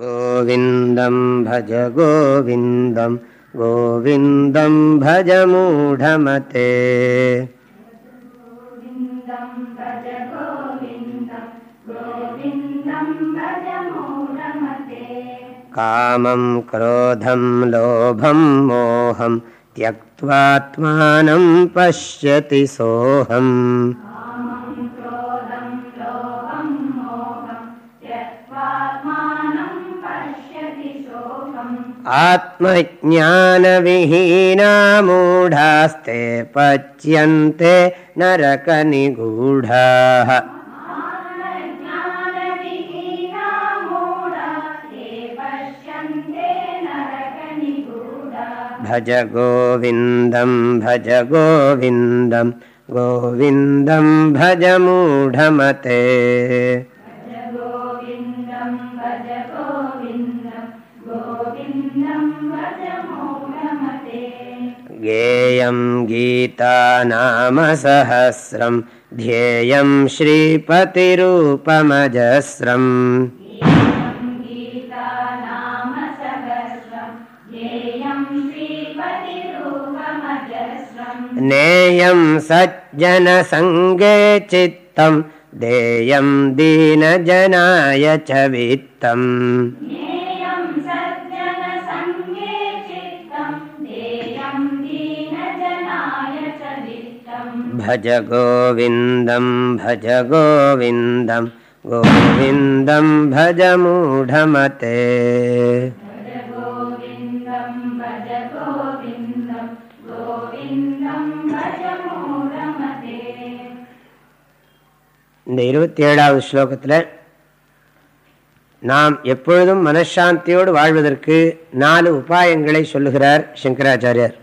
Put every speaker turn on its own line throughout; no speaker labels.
गोविन्दं भज गोविन्दं गोविन्दं भज मूढमते। कामं क्रोधं लोभं मोहं त्यक्त्वात्मानं पश्यति सोऽहम् आत्मज्ञानविहीना मूढास्ते पच्यन्ते नरकनिगूढाः। भज गोविन्दं भज गोविन्दं गोविन्दं भज मूढमते गेयं गीता नाम सहस्रं ध्येयं श्रीपतिरूपमजस्रम् नेयं सज्जनसङ्गे चित्तं देयं दीनजनाय च वित्तम् भज गोविन्दं भज गोविन्दं गोविन्दं भज मूढमते இந்த இருபத்தி ஏழாவது ஸ்லோகத்தில் நாம் எப்பொழுதும் மனசாந்தியோடு வாழ்வதற்கு நாலு உபாயங்களை சொல்லுகிறார் சங்கராச்சாரியர்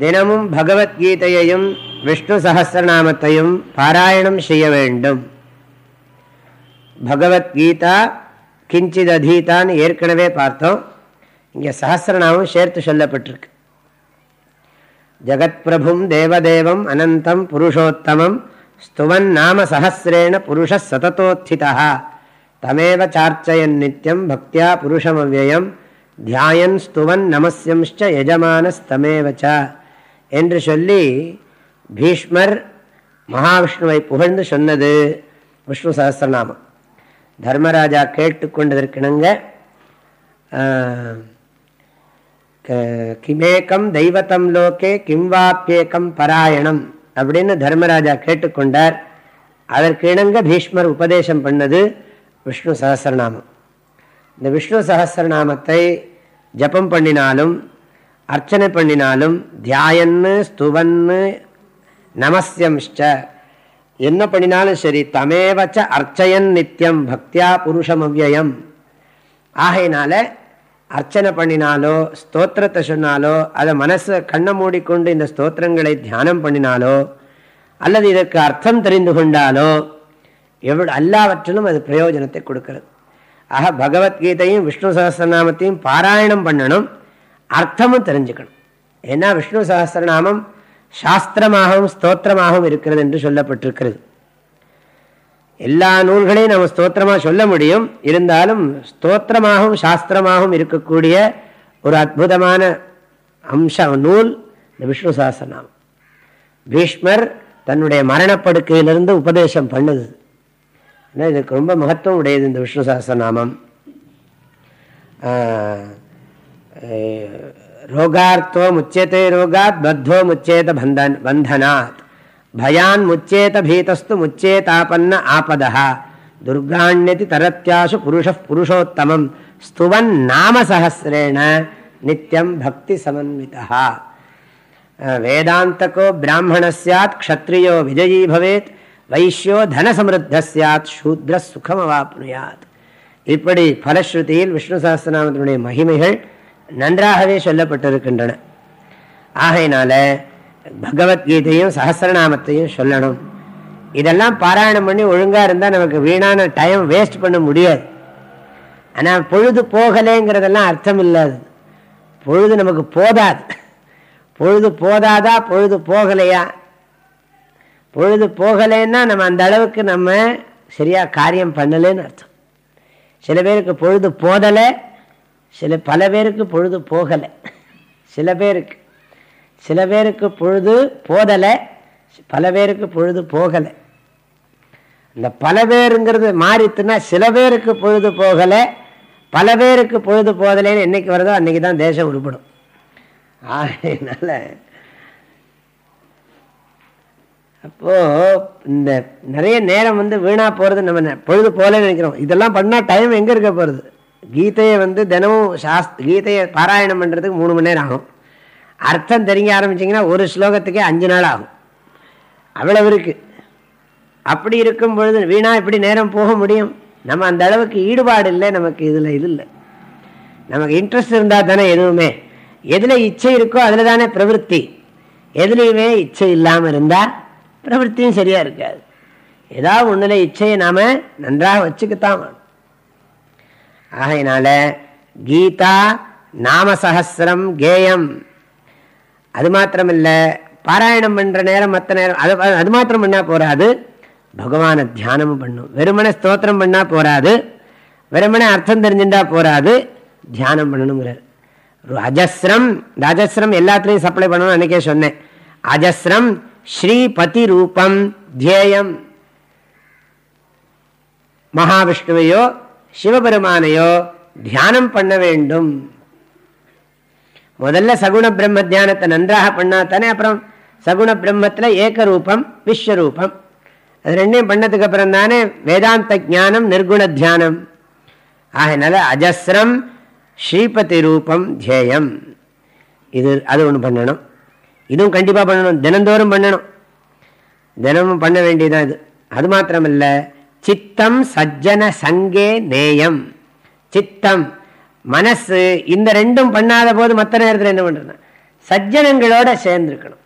தினமும் பகவத்கீதையையும் விஷ்ணு சகசிரநாமத்தையும் பாராயணம் செய்ய வேண்டும். பகவத்கீதா கிஞ்சித் அதீதான்னு ஏற்கனவே பார்த்தோம். இங்கே சகசிரநாமம் சேர்த்து சொல்லப்பட்டிருக்கு. ஜகத்பிரபும் தேவதேவம் அனந்தம் புருஷோத்தமம் ஸ்துவன் நாம சகசிரேண புருஷ சததோத்திதா. தமேவ சார்ச்சயன் நித்தியம் பக்தியா புருஷமவ்யயம். தியாயன் ஸ்துவன் நமசியம்ச்ச யஜமானஸ்தமேவச்ச என்று சொல்லி பீஷ்மர் மகாவிஷ்ணுவை புகழ்ந்து சொன்னது விஷ்ணு சகசிரநாமம். தர்மராஜா கேட்டுக்கொண்டதற்கிணங்க கிமேக்கம் தெய்வத்தம் லோகே கிம் வாப்பியேக்கம் பராயணம் அப்படின்னு தர்மராஜா கேட்டுக்கொண்டார். அதற்கு இணங்க பீஷ்மர் உபதேசம் பண்ணது விஷ்ணு சகசிரநாமம். இந்த விஷ்ணு சகசிரநாமத்தை ஜபம் பண்ணினாலும் அர்ச்சனை பண்ணினாலும் தியாயன்னு ஸ்துவன்னு நமஸ்யம்ஷ்ட. என்ன பண்ணினாலும் சரி தமேவச்ச அர்ச்சயன் நித்தியம் பக்தியா புருஷம் அவ்வயம் ஆகையினால அர்ச்சனை பண்ணினாலோ ஸ்தோத்திரத்தை சொன்னாலோ அதை மனசை கண்ணை மூடிக்கொண்டு இந்த ஸ்தோத்திரங்களை தியானம் பண்ணினாலோ அல்லது இதற்கு அர்த்தம் தெரிந்து கொண்டாலோ எவ்வளோ எல்லாவற்றிலும் அது பிரயோஜனத்தை கொடுக்கிறது. ஆக பகவத்கீதையும் விஷ்ணு சகசிரநாமத்தையும் பாராயணம் பண்ணணும். அர்த்தமும் தெரிஞ்சுக்கணும். ஏன்னா விஷ்ணு சகசிரநாமம் சாஸ்திரமாகவும் ஸ்தோத்திரமாகவும் இருக்கிறது என்று சொல்லப்பட்டிருக்கிறது. எல்லா நூல்களையும் நம்ம ஸ்தோத்திரமாக சொல்ல முடியும். இருந்தாலும் ஸ்தோத்திரமாகவும் சாஸ்திரமாகவும் இருக்கக்கூடிய ஒரு அற்புதமான அம்ச நூல் இந்த விஷ்ணு சாஸ்திரநாமம் பீஷ்மர் தன்னுடைய மரணப்படுக்கையிலிருந்து உபதேசம் பண்ணுது. இதுக்கு ரொம்ப மகத்துவம் உடையது இந்த விஷ்ணு சாஸ்திரநாமம் ரோகார்த்தோ முச்சேதே ரோகாத் பத்தோ முச்சேத பந்தன் பந்தனாத் பயான் முச்சேத பீதஸ்து முச்சேதாபன்ன ஆபதா துர்காண்யதி தரத்தியாசு புருஷ புருஷோத்தமம் ஸ்துவன் நாம சகசிரேண நித்தியம் பக்தி சமன்விதா வேதாந்தகோ பிராமண சாத் க்ஷத்ரியோ விஜயீ பவேத் வைஷ்யோ தனசமிருத்த சாத் சூத்ர சுகமவாப்னுயாத் இப்படி பலஸ்ருதியில் விஷ்ணு சகசிரநாமத்தினுடைய மகிமைகள் நன்றாகவே சொல்லப்பட்டிருக்கின்றன. ஆகையினால பகவத்கீதையும் சகசிரநாமத்தையும் சொல்லணும். இதெல்லாம் பாராயணம் பண்ணி ஒழுங்காக இருந்தால் நமக்கு வீணான டைம் வேஸ்ட் பண்ண முடியாது. ஆனால் பொழுது போகலேங்கிறதெல்லாம் அர்த்தம் இல்லாது. பொழுது நமக்கு போதாது. பொழுது போதாதா பொழுது போகலையா? பொழுது போகலைன்னா நம்ம அந்த அளவுக்கு நம்ம சரியாக காரியம் பண்ணலேன்னு அர்த்தம். சில பேருக்கு பொழுது போதலை சில பல பேருக்கு பொழுது போகலை. சில பேருக்கு. சில பேருக்கு பொழுது போதலை பல பேருக்கு பொழுது போகலை. இந்த பல பேருங்கிறது மாறித்துன்னா சில பேருக்கு பொழுது போகலை பல பேருக்கு பொழுது போதலைன்னு என்னைக்கு வருதோ அன்னைக்கு தான் தேசம் உருப்படும். அதனால அப்போ இந்த நிறைய நேரம் வந்து வீணா போறது நம்ம பொழுது போகலன்னு நினைக்கிறோம். இதெல்லாம் பண்ணா டைம் எங்க இருக்க போறது? கீதையை வந்து தினமும் சாஸ் கீதையை பாராயணம் பண்ணுறதுக்கு மூணு மணி நேரம் ஆகும். அர்த்தம் தெரிஞ்ச ஆரம்பிச்சிங்கன்னா ஒரு ஸ்லோகத்துக்கே அஞ்சு நாள் ஆகும். அவ்வளவு இருக்குது அப்படி இருக்கும் பொழுது வீணா இப்படி நேரம் போக முடியும்? நம்ம அந்த அளவுக்கு ஈடுபாடு இல்லை நமக்கு இதில் இது இல்லை. நமக்கு இன்ட்ரெஸ்ட் இருந்தால் தானே எதுவுமே. எதில் இச்சை இருக்கோ அதில் தானே பிரவருத்தி. எதுலேயுமே இச்சை இல்லாமல் இருந்தால் பிரவருத்தியும் சரியாக இருக்காது. ஏதாவது ஒன்றில் இச்சையை நாம் நன்றாக வச்சுக்கத்தான் ஆகையினால கீதா நாமசகசிரம் கேயம். அது மாத்திரமில்லை பாராயணம் பண்ணுற நேரம் மற்ற நேரம் அது அது மாத்திரம் பண்ணால் போகாது பகவானை தியானமும் பண்ணும். வெறுமனை ஸ்தோத்திரம் பண்ணால் போகாது வெறுமனை அர்த்தம் தெரிஞ்சுட்டா போகாது தியானம் பண்ணணுங்கிறார் அஜஸ்ரம் இந்த அஜஸ்ரம் எல்லாத்துலேயும் சப்ளை பண்ணணும் அன்றைக்கே சொன்னேன். அஜஸ்ரம் ஸ்ரீபதி ரூபம் தியேயம். மகாவிஷ்ணுவையோ சிவபெருமானையோ தியானம் பண்ண வேண்டும். முதல்ல சகுண பிரம்ம தியானத்தை நன்றாக பண்ணா தானே அப்புறம் சகுண பிரம்மத்தில் ஏகரூபம் விஸ்வரூபம். அது ரெண்டையும் பண்ணதுக்கு அப்புறம் தானே வேதாந்த ஜானம் நிர்குண தியானம். ஆகினால அஜஸ்ரம் ஸ்ரீபதி ரூபம் தியேயம் இது அது ஒன்று பண்ணணும். இதுவும் கண்டிப்பாக பண்ணணும். தினந்தோறும் பண்ணணும். தினமும் பண்ண வேண்டியதான் இது. அது மாத்திரமில்லை. சித்தம் சஜ்ஜன சங்கே நேயம். சித்தம் மனசு இந்த ரெண்டும் பண்ணாத போது மற்ற நேரத்தில் என்ன பண்ணுறதுனா சஜ்ஜனங்களோட சேர்ந்துருக்கணும்.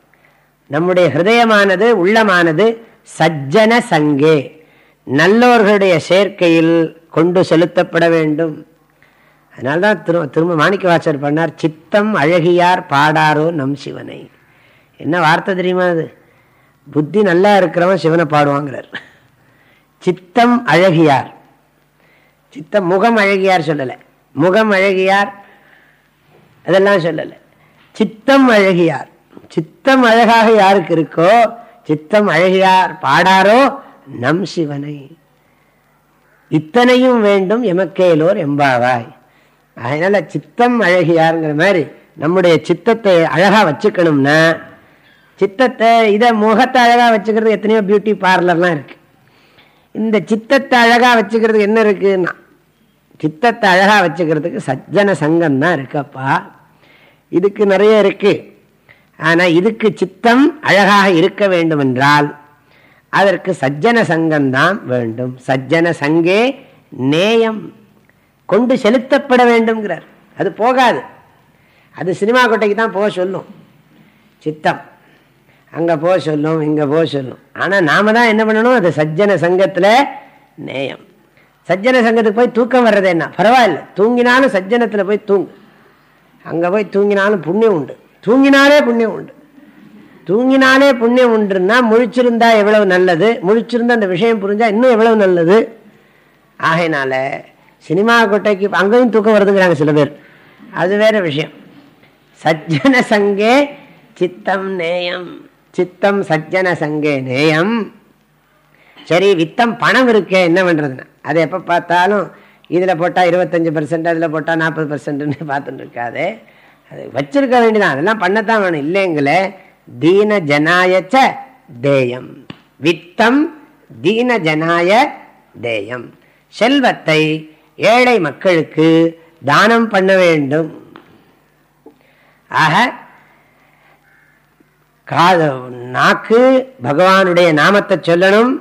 நம்முடைய ஹிருதயமானது உள்ளமானது சஜ்ஜன சங்கே. நல்லோர்களுடைய சேர்க்கையில் கொண்டு செலுத்தப்பட வேண்டும். அதனால்தான் திரு திரும்ப மாணிக்க வாசர் பண்ணார் சித்தம் அழகியார் பாடாரோ நம் சிவனை. என்ன வார்த்தை தெரியுமா அது? புத்தி நல்லா இருக்கிறவன் சிவனை பாடுவாங்கிறார். சித்தம் அழகியார். சித்தம் முகம் அழகியார் சொல்லலை. முகம் அழகியார் அதெல்லாம் சொல்லலை. சித்தம் அழகியார். சித்தம் அழகாக யாருக்கு இருக்கோ சித்தம் அழகியார் பாடாரோ நம் சிவனை. இத்தனையும் வேண்டும் எமக்கேலோர் எம்பாவாய். அதனால சித்தம் அழகியாருங்கிற மாதிரி நம்முடைய சித்தத்தை அழகா வச்சுக்கணும்னா சித்தத்தை இதை முகத்தை அழகா வச்சுக்கிறது எத்தனையோ பியூட்டி பார்லர்லாம் இருக்கு. இந்த சித்தத்தை அழகாக வச்சுக்கிறதுக்கு என்ன இருக்குன்னா சித்தத்தை அழகாக வச்சுக்கிறதுக்கு சஜ்ஜன சங்கம் தான் இருக்கப்பா. இதுக்கு நிறைய இருக்குது ஆனால் இதுக்கு சித்தம் அழகாக இருக்க வேண்டுமென்றால் அதற்கு சஜ்ஜன சங்கம்தான் வேண்டும். சஜ்ஜன சங்கே நேயம் கொண்டு செலுத்தப்பட வேண்டும்ங்கிறார். அது போகாது. அது சினிமா கொட்டைக்கு தான் போக சொல்லும். சித்தம். அங்கே போக சொல்லும் இங்கே போக சொல்லும். ஆனால் நாம தான் என்ன பண்ணணும்? அது சஜ்ஜன சங்கத்தில் நேயம். சஜ்ஜன சங்கத்துக்கு போய் தூக்கம் வர்றது என்ன? பரவாயில்ல. தூங்கினாலும் சஜ்ஜனத்தில் போய் தூங்கு. அங்கே போய் தூங்கினாலும் புண்ணியம் உண்டு. தூங்கினாலே புண்ணியம் உண்டு. தூங்கினாலே புண்ணியம் உண்டுன்னா முழிச்சிருந்தா எவ்வளவு நல்லது? முழிச்சிருந்தா அந்த விஷயம் புரிஞ்சால் இன்னும் எவ்வளவு நல்லது? ஆகையினால சினிமா கொட்டைக்கு அங்கேயும் தூக்கம் வருதுங்கிறாங்க சில பேர். அது வேற விஷயம். சஜ்ஜன சங்கே சித்தம் நேயம். சித்தம் சஜ்ஜன சங்கே நேயம். சரி வித்தம் பணம் இருக்கே என்ன பண்ணுறதுன்னா அதை எப்போ பார்த்தாலும் இதில் போட்டால் இருபத்தஞ்சி பர்சன்ட் அதில் போட்டால் நாற்பது பர்சன்ட்னு பார்த்துட்டு இருக்காது அது வச்சிருக்க வேண்டியதான் அதெல்லாம் பண்ணத்தான் வேணும். இல்லைங்களே தீன ஜனாயச்ச தேயம். வித்தம் தீன ஜனாய தேயம். செல்வத்தை ஏழை மக்களுக்கு தானம் பண்ண வேண்டும். ஆக காது நாக்கு பகவானுடைய நாமத்தை சொல்லணும்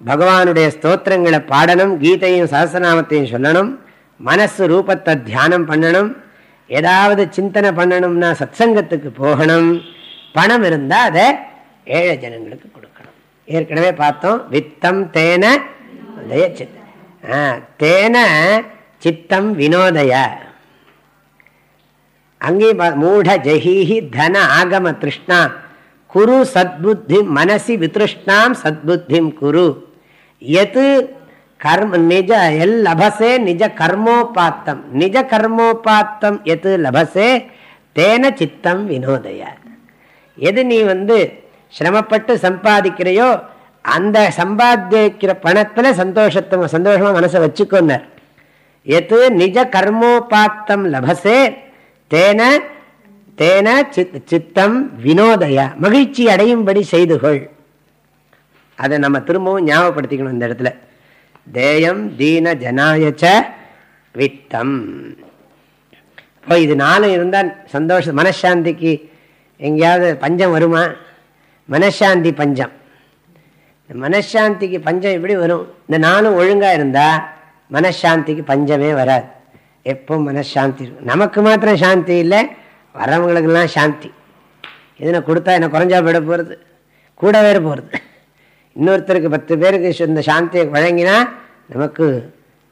பகவானுடைய ஸ்தோத்திரங்களை பாடணும் கீதையும் சகசநாமத்தையும் சொல்லணும் மனசு ரூபத்தை தியானம் பண்ணணும் ஏதாவது சிந்தனை பண்ணணும்னா சத்சங்கத்துக்கு போகணும் பணம் இருந்தால் அதை ஏழை ஜனங்களுக்கு கொடுக்கணும். ஏற்கனவே பார்த்தோம் வித்தம் தேன சித்த தேன சித்தம் வினோதய. அங்கே மூட ஜஹீஹி தன ஆகம திருஷ்ணா குரு சத்புத்தி மனசி வித்ருஷ்ணாம் சத்புத்திம் குரு. எது கர்ம நிஜ எல் லபசே நிஜ கர்மோபாத்தம். நிஜ கர்மோபாத்தம் எது லபசே? தேன சித்தம் வினோதய. எது நீ வந்து சிரமப்பட்டு சம்பாதிக்கிறையோ அந்த சம்பாதிக்கிற பணத்தில் சந்தோஷத்தை சந்தோஷமாக மனசை வச்சுக்கோன்னார். எது நிஜ கர்மோபாத்தம் லபசே? தேன தேன சித் சித்தம் வினோதய மகிழ்ச்சி அடையும்படி செய்து கொள் அதை நம்ம திரும்பவும் ஞாபகப்படுத்திக்கணும் இந்த இடத்துல. தேயம் தீன ஜனாயச்ச வித்தம். இப்போ இது நாளும் இருந்தால் சந்தோஷம் மனசாந்திக்கு எங்கேயாவது பஞ்சம் வருமா? மனசாந்தி பஞ்சம். இந்த மனசாந்திக்கு பஞ்சம் எப்படி வரும்? இந்த நாளும் ஒழுங்காக இருந்தால் மனசாந்திக்கு பஞ்சமே வராது. எப்போ மனசாந்தி இருக்கும். நமக்கு மாத்திரம் சாந்தி இல்லை வரவங்களுக்கெல்லாம் சாந்தி. எதுனா கொடுத்தா என்ன குறைஞ்சா போயிட போகிறது கூட வேறு போகிறது இன்னொருத்தருக்கு பத்து பேருக்கு இந்த சாந்தியை வழங்கினா நமக்கு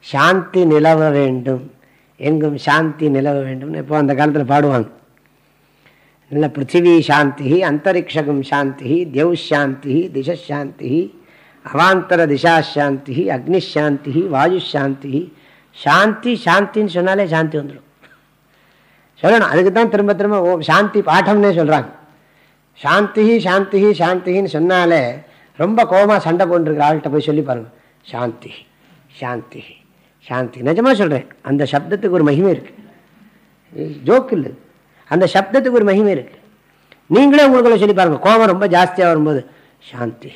சாந்தி நிலவ வேண்டும். எங்கும் சாந்தி நிலவ வேண்டும். இப்போ அந்த காலத்தில் பாடுவாங்க. நல்ல பிருத்திவி சாந்தி அந்தரிக்ஷகம் சாந்தி தியௌ சாந்தி திசாந்தி அவாந்தர திசாசாந்தி அக்னிஷாந்தி வாயு சாந்தி சாந்தி சாந்தின்னு சொன்னாலே சாந்தி வந்துடும் சொல்லணும். அதுக்கு தான் திரும்ப திரும்ப ஓ சாந்தி பாட்டம்னே சொல்கிறாங்க சாந்தி சாந்தி சாந்தின்னு சொன்னாலே ரொம்ப கோபமாக சண்டை போட்டுருக்கிற ஆள்கிட்ட போய் சொல்லி பாருங்க. சாந்தி சாந்தி சாந்தி. நிஜமாக சொல்கிறேன் அந்த சப்தத்துக்கு ஒரு மகிமை இருக்குது ஜோக்கு இல்லை. அந்த சப்தத்துக்கு ஒரு மகிமை இருக்குது நீங்களே உங்களுக்குள்ள சொல்லி பாருங்கள் கோபம் ரொம்ப ஜாஸ்தியாக வரும்போது சாந்தி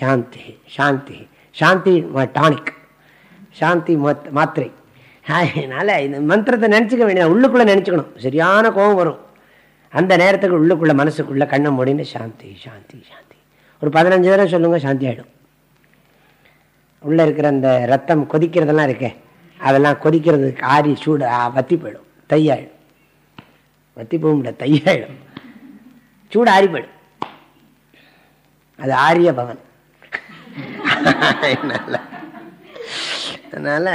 சாந்தி சாந்தி சாந்தி டானிக். சாந்தி மாத்திரை. அதனால இந்த மந்திரத்தை நினச்சிக்க வேண்டிய உள்ளுக்குள்ளே நினச்சிக்கணும். சரியான கோபம் வரும். அந்த நேரத்துக்கு உள்ளுக்குள்ள மனசுக்குள்ள கண்ணை மூடின்னு சாந்தி சாந்தி சாந்தி. ஒரு பதினஞ்சு தடவை சொல்லுங்க சாந்தி ஆகிடும் உள்ளே இருக்கிற அந்த ரத்தம் கொதிக்கிறதெல்லாம் இருக்கே அதெல்லாம் கொதிக்கிறதுக்கு ஆறி சூடு வத்தி போயிடும். தையாயிடும். வத்தி போக முடியாது தையாயிடும். சூடு ஆறி போயிடும். அது ஆரிய பவன். அதனால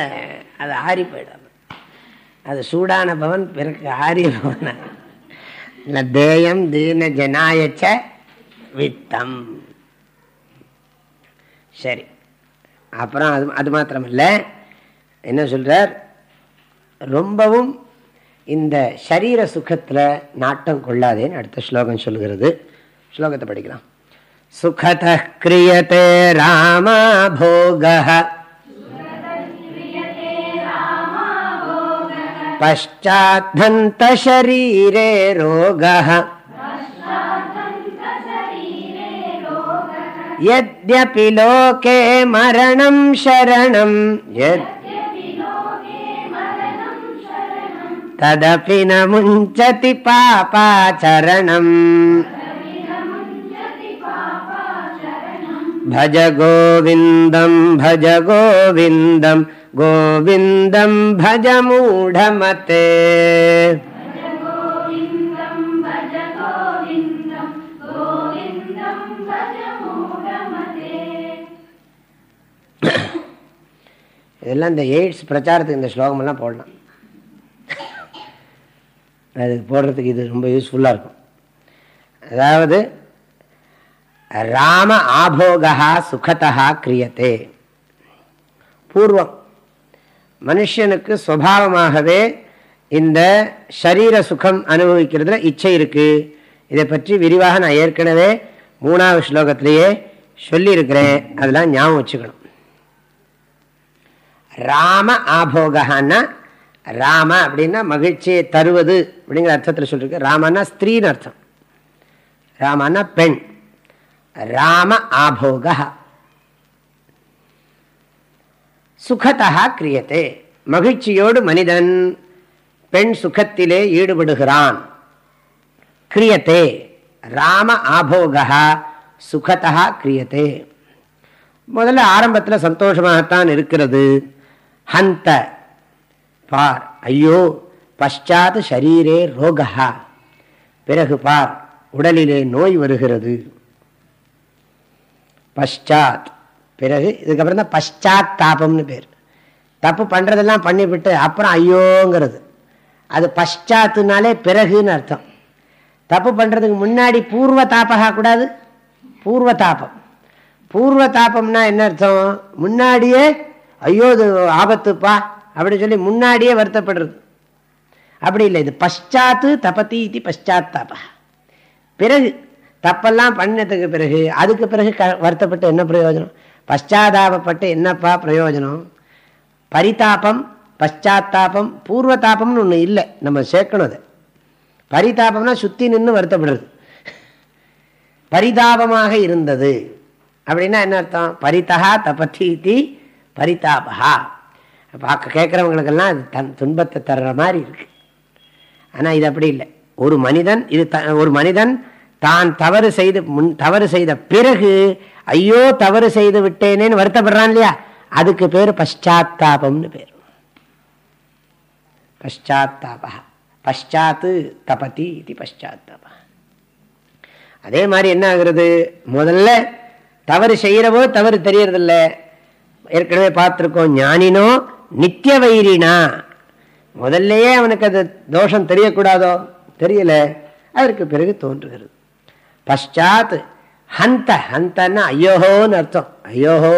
அது ஆறி போயிடும் அது சூடான பவன் பிறகு ஆரிய பவன். இல்லை தேயம் தீன ஜனாயச்ச வித்தம். சரி. அப்புறம் அது அது மாத்திரம் இல்லை என்ன சொல்கிறார் ரொம்பவும் இந்த சரீர சுகத்தில் நாட்டம் கொள்ளாதேன்னு அடுத்த ஸ்லோகம் சொல்கிறது. ஸ்லோகத்தை படிக்கலாம். சுகத கிரியத்தை ராமா போக पश्चाद्धन्तशरीरे रोगः। यद्यपि लोके मरणं शरणं। यद् तदपि न मुञ्चति पापाचरणम् भज गोविन्दं भज गोविन्दम् गोविन्दं भज मूढमते இதெல்லாம் இந்த எய்ட்ஸ் பிரச்சாரத்துக்கு இந்த ஸ்லோகமெல்லாம் போடலாம் அது போடுறதுக்கு இது ரொம்ப யூஸ்ஃபுல்லாக இருக்கும் அதாவது ராம ஆபோகா சுகதா கிரியத்தே பூர்வம் மனுஷனுக்கு சுவாவமாகவே இந்த சரீர சுகம் அனுபவிக்கிறதுல இச்சை இருக்குது இதை பற்றி விரிவாக நான் ஏற்கனவே மூணாவது ஸ்லோகத்திலேயே சொல்லியிருக்கிறேன். அதெல்லாம் ஞாபகம் வச்சுக்கணும். ராம ஆபோகான்னா ராம அப்படின்னா மகிழ்ச்சியை தருவது அப்படிங்கிற அர்த்தத்தில் சொல்லியிருக்கு. ராமன்னா ஸ்திரீன்னு அர்த்தம். ராமன்னா பெண். ராம ஆபோகா சுகதா கிரியத்தே மகிழ்ச்சியோடு மனிதன் பெண் சுகத்திலே ஈடுபடுகிறான். கிரியத்தே ராம ஆபோகா சுகதா கிரியத்தே முதல்ல ஆரம்பத்தில் சந்தோஷமாகத்தான் இருக்கிறது. ஹந்த. பார். ஐயோ பஷாத் ஷரீரே ரோகா பிறகு பார் உடலிலே நோய் வருகிறது. பஷாத் பிறகு இதுக்கப்புறம் தான் பஷ்சாத்தாபம்னு பேர். தப்பு பண்ணுறதெல்லாம் பண்ணிவிட்டு அப்புறம் ஐயோங்கிறது. அது பஷ்சாத்துனாலே பிறகுன்னு அர்த்தம். தப்பு பண்ணுறதுக்கு முன்னாடி பூர்வ தாபகா கூடாது? பூர்வ தாபம் பூர்வ தாபம்னா என்ன அர்த்தம்? முன்னாடியே ஐயோ இது ஆபத்துப்பா அப்படின்னு சொல்லி முன்னாடியே வருத்தப்படுறது. அப்படி இல்லை. இது பஷ்சாத்து தபதி இது பஷ்சாத்தாபா பிறகு தப்பெல்லாம் பண்ணதுக்கு பிறகு அதுக்கு பிறகு க வருத்தப்பட்டு என்ன பிரயோஜனம்? பஷாதாபப்பட்டு என்னப்பா பிரயோஜனம்? பரிதாபம் பஷாத்தாபம் பூர்வதாபம்னு ஒன்று இல்லை. நம்ம சேர்க்கணும் அதை. பரிதாபம்னா சுற்றி நின்று வருத்தப்படுறது. பரிதாபமாக இருந்தது. அப்படின்னா என்ன அர்த்தம்? பரிதா தபத்தி பரிதாபா பார்க்க கேட்குறவங்களுக்கெல்லாம் அது தன் துன்பத்தை தர்ற மாதிரி இருக்கு. ஆனால் இது அப்படி இல்லை. ஒரு மனிதன் இது த ஒரு மனிதன் தான் தவறு செய்து முன் தவறு செய்த பிறகு ஐயோ தவறு செய்து விட்டேனேன்னு வருத்தப்படுறான் இல்லையா அதுக்கு பேர் பஷாத்தாபம்னு பேர். பஷாத்தாபா பஷாத்து தபதி இது பஷாத்தாபா அதே மாதிரி என்ன ஆகுறது? முதல்ல தவறு செய்கிறவோ தவறு தெரியறதில்ல. ஏற்கனவே பார்த்துருக்கோம் ஞானினோ நித்திய வைரினா. முதல்லையே அவனுக்கு அது தோஷம் தெரியக்கூடாதோ? தெரியல. அதற்கு பிறகு தோன்றுகிறது. பஷாத் ஹந்த ஹந்தன்னா ஐயோஹோன்னு அர்த்தம். ஐயோஹோ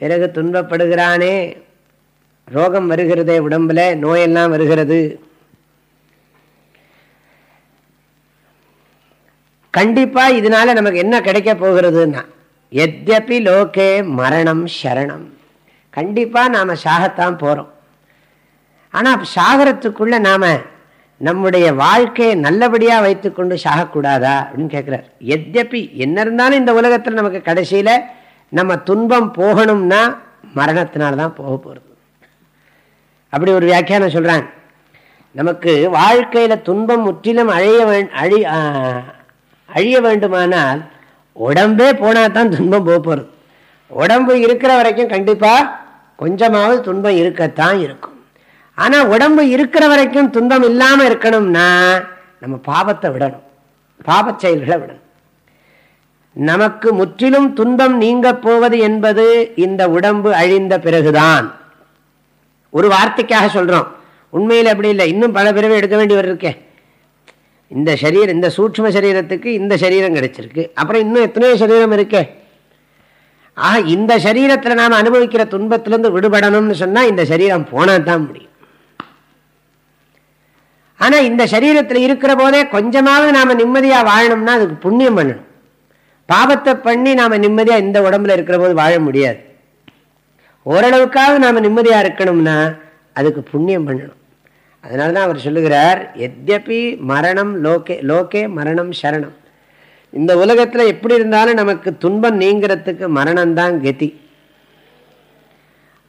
பிறகு துன்பப்படுகிறானே ரோகம் வருகிறதே உடம்புல நோயெல்லாம் வருகிறது. கண்டிப்பா இதனால நமக்கு என்ன கிடைக்க போகிறதுன்னா எத்யபி லோகே மரணம் சரணம். கண்டிப்பா நாம சாகத்தான் போறோம். ஆனா சாகரத்துக்குள்ளே நாம நம்முடைய வாழ்க்கையை நல்லபடியாக வைத்துக்கொண்டு சாகக்கூடாதா அப்படின்னு கேட்குறார் எத்தப்பி என்ன இருந்தாலும் இந்த உலகத்தில் நமக்கு கடைசியில நம்ம துன்பம் போகணும்னா மரணத்தினால்தான் போக போகிறது அப்படி ஒரு வியாக்கியானம் சொல்றாங்க. நமக்கு வாழ்க்கையில துன்பம் முற்றிலும் அழிய அழி அழிய வேண்டுமானால் உடம்பே போனால் தான் துன்பம் போக போகிறது உடம்பு இருக்கிற வரைக்கும் கண்டிப்பாக கொஞ்சமாவது துன்பம் இருக்கத்தான் இருக்கும். ஆனால் உடம்பு இருக்கிற வரைக்கும் துன்பம் இல்லாமல் இருக்கணும்னா நம்ம பாவத்தை விடணும். பாவ செயல்களை விடணும். நமக்கு முற்றிலும் துன்பம் நீங்க போவது என்பது இந்த உடம்பு அழிந்த பிறகுதான். ஒரு வார்த்தைக்காக சொல்றோம். உண்மையில் அப்படி இல்லை. இன்னும் பல பிறவை எடுக்க வேண்டி இருக்கே இந்த சரீரம் இந்த சூட்சம சரீரத்துக்கு இந்த சரீரம் கிடைச்சிருக்கு. அப்புறம் இன்னும் எத்தனையோ சரீரம் இருக்கே. ஆக இந்த சரீரத்தில் நாம் அனுபவிக்கிற துன்பத்திலேருந்து விடுபடணும்னு சொன்னால் இந்த சரீரம் போனால் தான் முடியும். ஆனால் இந்த சரீரத்தில் இருக்கிற போதே கொஞ்சமாவது நாம் நிம்மதியாக வாழணும்னா அதுக்கு புண்ணியம் பண்ணணும். பாபத்தை பண்ணி நாம் நிம்மதியாக இந்த உடம்புல இருக்கிற போது வாழ முடியாது. ஓரளவுக்காவது நாம் நிம்மதியாக இருக்கணும்னா அதுக்கு புண்ணியம் பண்ணணும். அதனால தான் அவர் சொல்லுகிறார் எத்யபி மரணம் லோகே லோகே மரணம் சரணம். இந்த உலகத்தில் எப்படி இருந்தாலும் நமக்கு துன்பம் நீங்கிறதுக்கு மரணம்தான் கதி.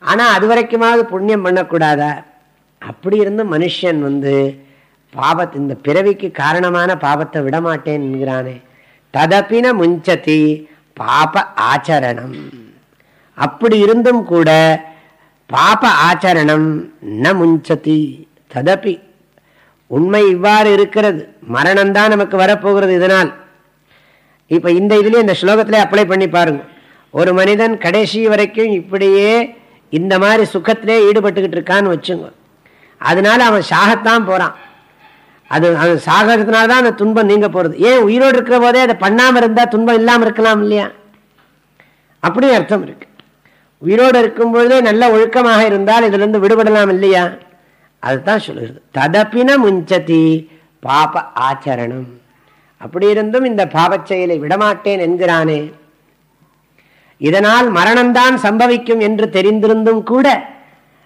ஆனால் அது வரைக்குமாவது புண்ணியம் பண்ணக்கூடாதா? அப்படி இருந்து மனுஷன் வந்து பாவத் இந்த பிறவிக்கு காரணமான பாவத்தை விடமாட்டேன்கிறானே ததப்பின முஞ்சதி பாப ஆச்சரணம். அப்படி இருந்தும் கூட பாப ஆச்சரணம் ந முஞ்சதி. ததப்பி உண்மை இவ்வாறு இருக்கிறது. மரணம் தான் நமக்கு வரப்போகிறது இதனால். இப்போ இந்த இதுலேயே இந்த ஸ்லோகத்திலே அப்ளை பண்ணி பாருங்க. ஒரு மனிதன் கடைசி வரைக்கும் இப்படியே இந்த மாதிரி சுகத்திலே ஈடுபட்டுக்கிட்டு இருக்கான்னு வச்சுங்க. அதனால அவன் சாகத்தான் போகிறான் அது அது சாகிறதுனால தான் அந்த துன்பம் நீங்க போகிறது ஏன் உயிரோடு இருக்கிற போதே அதை பண்ணாமல் இருந்தால் துன்பம் இல்லாமல் இருக்கலாம் இல்லையா? அப்படியும் அர்த்தம் இருக்கு. உயிரோடு இருக்கும் பொழுதே நல்ல ஒழுக்கமாக இருந்தால் இதிலிருந்து விடுபடலாம் இல்லையா? அதுதான் சொல்லுகிறது. ததப்பின முஞ்சதி பாப ஆச்சரணம். அப்படி இருந்தும் இந்த பாபச் செயலை விடமாட்டேன் என்கிறானே. இதனால் மரணம்தான் சம்பவிக்கும் என்று தெரிந்திருந்தும் கூட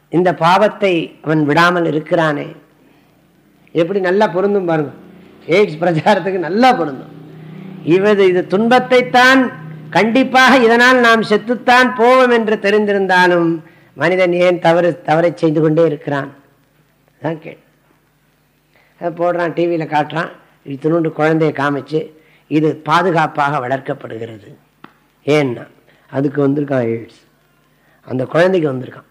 இந்த பாவத்தை அவன் விடாமல் இருக்கிறானே. எப்படி நல்லா பொருந்தும் பாருங்க. எய்ட்ஸ் பிரச்சாரத்துக்கு நல்லா பொருந்தும். இவது இது துன்பத்தைத்தான் கண்டிப்பாக இதனால் நாம் செத்துத்தான் போவோம் என்று தெரிந்திருந்தாலும் மனிதன் ஏன் தவறு தவறை செய்து கொண்டே இருக்கிறான்? தான் கேள் போடுறான் டிவியில் காட்டுறான். இத்தினோண்டு குழந்தைய காமிச்சு இது பாதுகாப்பாக வளர்க்கப்படுகிறது. ஏன்னா அதுக்கு வந்திருக்கான் எய்ட்ஸ் அந்த குழந்தைக்கு வந்திருக்கான்.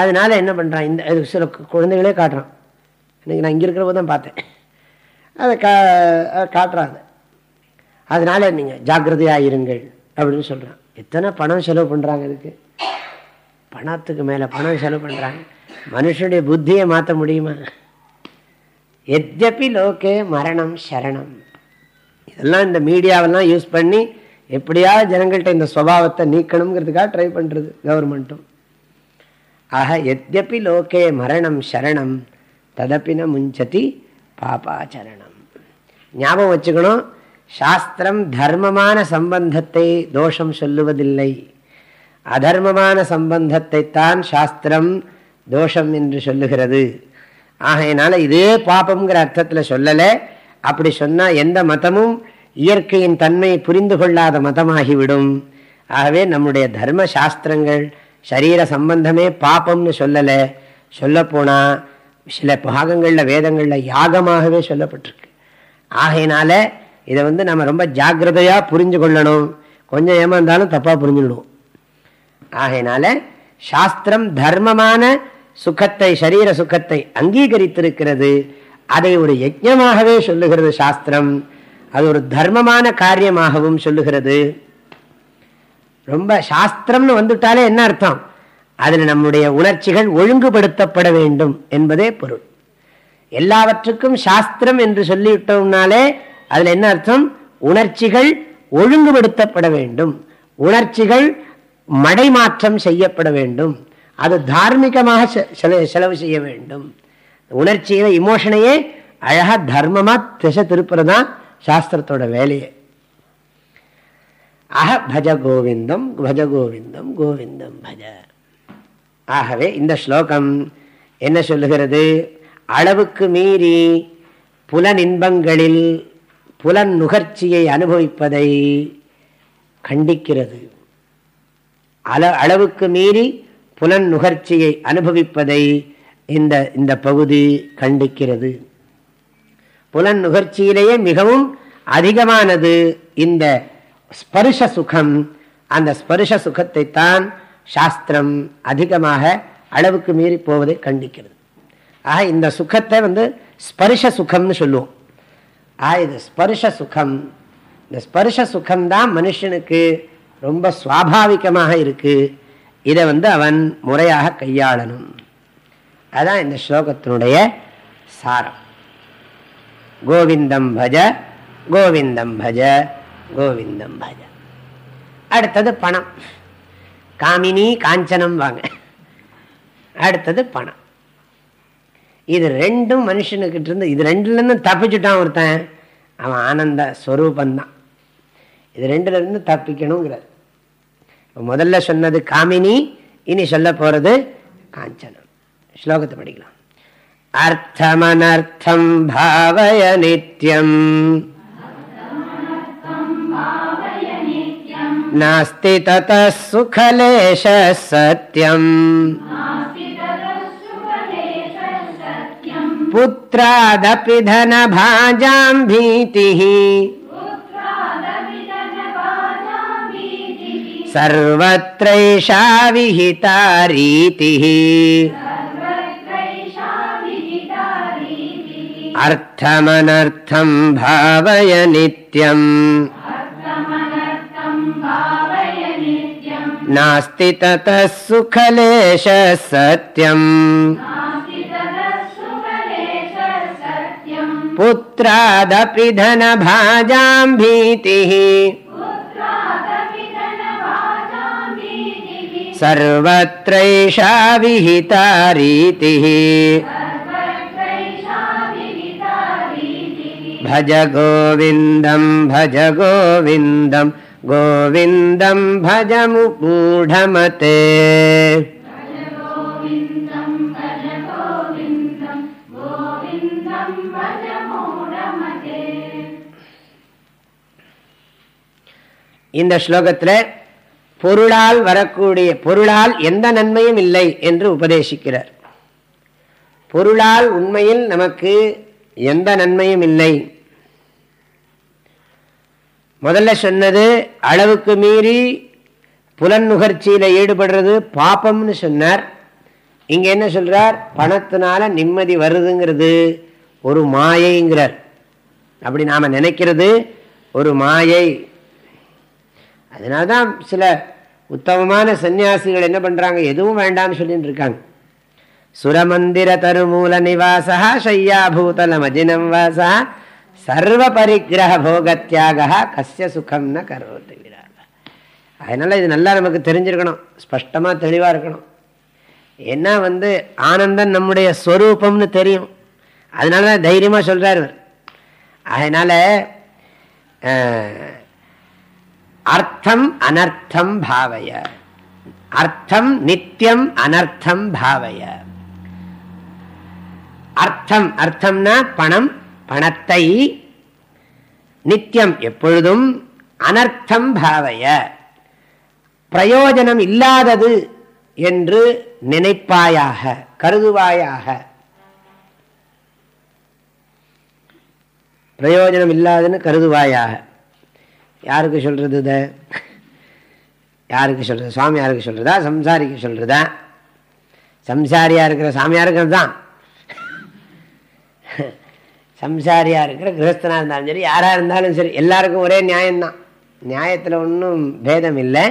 அதனால என்ன பண்ணுறான் இந்த சில குழந்தைகளே காட்டுறான். இன்றைக்கி நான் இங்கே இருக்கிற போது தான் பார்த்தேன். அதை கா காட்டுறாங்க. அதனால நீங்கள் ஜாக்கிரதையாக இருங்கள் அப்படின்னு சொல்கிறான் எத்தனை பணம் செலவு பண்ணுறாங்க இதுக்கு? பணத்துக்கு மேலே பணம் செலவு பண்ணுறாங்க மனுஷனுடைய புத்தியை மாற்ற முடியுமா? எத்தப்பி லோகே மரணம் சரணம். இதெல்லாம் இந்த மீடியாவெல்லாம் யூஸ் பண்ணி எப்படியாவது ஜனங்கள்கிட்ட இந்த சுவாவத்தை நீக்கணுங்கிறதுக்காக ட்ரை பண்ணுறது கவர்மெண்ட்டும் ஆக எத்தப்பி லோகே மரணம் சரணம். ததப்பின முஞ்சதி பாபாச்சரணம் ஞாபகம் வச்சுக்கணும் சாஸ்திரம் தர்மமான சம்பந்தத்தை தோஷம் சொல்லுவதில்லை அதர்மமான சம்பந்தத்தை தான் சாஸ்திரம் தோஷம் என்று சொல்லுகிறது ஆகையினால இதே பாப்பம்ங்கிற அர்த்தத்தில் சொல்லலை அப்படி சொன்னால் எந்த மதமும் இயற்கையின் தன்மையை புரிந்து கொள்ளாத மதமாகிவிடும் ஆகவே நம்முடைய தர்ம சாஸ்திரங்கள் சரீர சம்பந்தமே பாப்பம்னு சொல்லலை சொல்லப்போனால் சில பாகங்களில் வேதங்களில் யாகமாகவே சொல்லப்பட்டிருக்கு. ஆகையினால இதை வந்து நம்ம ரொம்ப ஜாகிரதையாக புரிஞ்சு கொள்ளணும். கொஞ்சம் ஏமாந்தாலும் தப்பாக புரிஞ்சுடுவோம் ஆகையினால சாஸ்திரம் தர்மமான சுகத்தை சரீர சுகத்தை அங்கீகரித்திருக்கிறது. அதை ஒரு யஜ்யமாகவே சொல்லுகிறது சாஸ்திரம். அது ஒரு தர்மமான காரியமாகவும் சொல்லுகிறது. ரொம்ப சாஸ்திரம்னு வந்துட்டாலே என்ன அர்த்தம்? அதில் நம்முடைய உணர்ச்சிகள் ஒழுங்குபடுத்தப்பட வேண்டும் என்பதே பொருள். எல்லாவற்றுக்கும் சாஸ்திரம் என்று சொல்லிவிட்டோம்னாலே அதில் என்ன அர்த்தம்? உணர்ச்சிகள் ஒழுங்குபடுத்தப்பட வேண்டும். உணர்ச்சிகள் மடைமாற்றம் செய்யப்பட வேண்டும். அது தார்மீகமாக செலவு செய்ய வேண்டும். உணர்ச்சியை இமோஷனையே அழகா தர்மமா திசை திருப்புறது தான் சாஸ்திரத்தோட வேலையே. அஹ பஜ கோவிந்தம் பஜ கோவிந்தம் கோவிந்தம் பஜ. ஆகவே இந்த ஸ்லோகம் என்ன சொல்லுகிறது? அளவுக்கு மீறி புலன் இன்பங்களில் புலன் நுகர்ச்சியை அனுபவிப்பதை கண்டிக்கிறது. அள அளவுக்கு மீறி புலன் நுகர்ச்சியை அனுபவிப்பதை இந்த இந்த பகுதி கண்டிக்கிறது. புலன் நுகர்ச்சியிலேயே மிகவும் அதிகமானது இந்த ஸ்பர்ஷ சுகம். அந்த ஸ்பர்ஷ சுகத்தை தான் சாஸ்திரம் அதிகமாக அளவுக்கு மீறி போவதை கண்டிக்கிறது. ஆக இந்த சுகத்தை வந்து ஸ்பர்ஷ சுகம்னு சொல்லுவோம். ஆக இது ஸ்பர்ஷ சுகம். இந்த ஸ்பர்ஷ சுகம்தான் மனுஷனுக்கு ரொம்ப சுவாபாவிகமாக இருக்கு. இதை வந்து அவன் முறையாக கையாளணும். அதான் இந்த ஸ்லோகத்தினுடைய சாரம். கோவிந்தம் பஜ கோவிந்தம் பஜ கோவிந்தம் பஜ. அடுத்தது பணம். காமினி காஞ்சனம் வாங்க. அடுத்தது பணம். இது ரெண்டும் மனுஷனுக்கிட்ட இருந்து இது ரெண்டுலேருந்து தப்பிச்சுட்டான் ஒருத்தன். அவன் ஆனந்த ஸ்வரூபந்தான். இது ரெண்டுல இருந்து தப்பிக்கணுங்கிறார். முதல்ல சொன்னது காமினி இனி சொல்ல போறது காஞ்சனம். ஸ்லோகத்தை படிக்கலாம். அர்த்தமனர்த்தம் பாவய நித்யம். नास्ति ततः सुखलेशः सत्यम्। पुत्रादपि धनभाजाम् भीतिः। सर्वत्रैषा विहिता रीतिः। अर्थमनर्थम् भावय नित्यम् नास्ति ततः सुखलेशः सत्यम्। पुत्रादपि धनभाजाम् भीतिः। सर्वत्रैषा विहिता रीतिः। भज गोविन्दम् भज गोविन्दम् गोविन्दम् भज मूढमते இந்த ஸ்லோகத்தில் பொருளால் வரக்கூடிய பொருளால் எந்த நன்மையும் இல்லை என்று உபதேசிக்கிறார் பொருளால் உண்மையில் நமக்கு எந்த நன்மையும் இல்லை முதல்ல சொன்னது அளவுக்கு மீறி புலன் நுகர்ச்சியில் ஈடுபடுறது பாப்பம்னு சொன்னார். இங்கே என்ன சொல்கிறார் பணத்தினால நிம்மதி வருதுங்கிறது ஒரு மாயைங்கிறார். அப்படி நாம் நினைக்கிறது ஒரு மாயை. அதனால்தான் சில உத்தமமான சன்னியாசிகள் என்ன பண்ணுறாங்க எதுவும் வேண்டாம்னு சொல்லிட்டு இருக்காங்க. சுரமந்திர தருமூல நிவாசா ஷையாபூதல மஜினம் வாசா சர்வ பரிகிரக போகத்தியாக கசிய சுகம் ந கரோத்து விராக. அதனால் இது நல்லா நமக்கு தெரிஞ்சிருக்கணும் ஸ்பஷ்டமாக தெளிவாக இருக்கணும். என்ன வந்து ஆனந்தம் நம்முடைய ஸ்வரூபம்னு தெரியும். அதனால தான் தைரியமாக சொல்கிறார் அதனால் அர்த்தம் அனர்த்தம் பாவைய. அர்த்தம் நித்தியம் அனர்த்தம் பாவைய. அர்த்தம் அர்த்தம்னா பணம் பணத்தை நித்தியம் எப்பொழுதும் அனர்த்தம் பாவைய. பிரயோஜனம் இல்லாதது என்று நினைப்பாயாக கருதுவாயாக. பிரயோஜனம் இல்லாதுன்னு கருதுவாயாக. யாருக்கு சொல்றது இத? யாருக்கு சொல்றது? சுவாமியாருக்கு சொல்கிறதா சொல்றதா? சம்சாரிக்கு சொல்றதா? சம்சாரியா இருக்கிற சாமியாருக்கு தான் சம்சாரியாக இருக்கிற கிரகஸ்தனாக இருந்தாலும் சரி யாரா இருந்தாலும் சரி எல்லாருக்கும் ஒரே நியாயம்தான். நியாயத்தில் ஒன்றும் பேதம் இல்லை.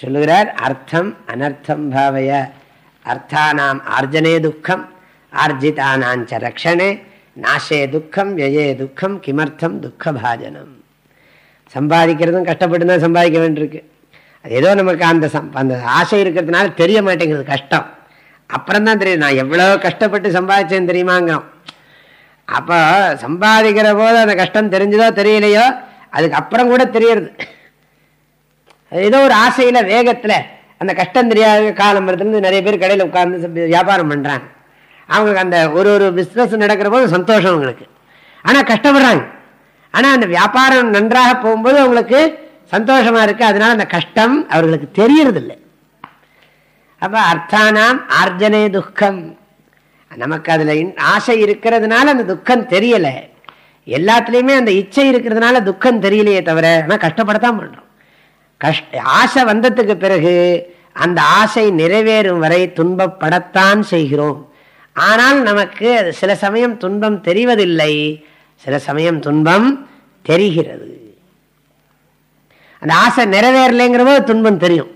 சொல்லுகிறார் அர்த்தம் அனர்த்தம் பாவைய அர்த்தானாம் ஆர்ஜனே துக்கம் ஆர்ஜிதானாஞ்ச ரக்ஷணே நாசே துக்கம் வியே துக்கம் கிமர்த்தம் துக்க பாஜனம் சம்பாதிக்கிறதும் கஷ்டப்பட்டு தான் சம்பாதிக்க வேண்டியிருக்கு. அது ஏதோ நமக்கு அந்த அந்த ஆசை இருக்கிறதுனால தெரிய மாட்டேங்குது கஷ்டம். அப்புறம் தான் தெரியும் நான் எவ்வளோ கஷ்டப்பட்டு சம்பாதிச்சேன்னு தெரியுமாங்கிறோம். அப்போ சம்பாதிக்கிற போது அந்த கஷ்டம் தெரிஞ்சதோ தெரியலையோ அதுக்கு அப்புறம் கூட தெரியறது. ஏதோ ஒரு ஆசையில் வேகத்தில் அந்த கஷ்டம் தெரியாத காலம் வருதுன்னு நிறைய பேர் கடையில் உட்கார்ந்து வியாபாரம் பண்ணுறாங்க அவங்களுக்கு அந்த ஒரு ஒரு பிஸ்னஸ் நடக்கிற போது சந்தோஷம் அவங்களுக்கு. ஆனால் கஷ்டப்படுறாங்க. ஆனால் அந்த வியாபாரம் நன்றாக போகும்போது அவங்களுக்கு சந்தோஷமாக இருக்குது அதனால அந்த கஷ்டம் அவர்களுக்கு தெரியறதில்லை. அப்போ அர்த்தானாம் ஆர்ஜனே துக்கம். நமக்கு அதில் ஆசை இருக்கிறதுனால அந்த துக்கம் தெரியலை. எல்லாத்துலேயுமே அந்த இச்சை இருக்கிறதுனால துக்கம் தெரியலையே தவிர ஆனால் கஷ்டப்படத்தான் பண்ணுறோம் கஷ்ட ஆசை வந்ததுக்கு பிறகு அந்த ஆசை நிறைவேறும் வரை துன்பப்படத்தான் செய்கிறோம். ஆனால் நமக்கு சில சமயம் துன்பம் தெரிவதில்லை சில சமயம் துன்பம் தெரிகிறது. அந்த ஆசை நிறைவேறலைங்கிறவோ துன்பம் தெரியும்.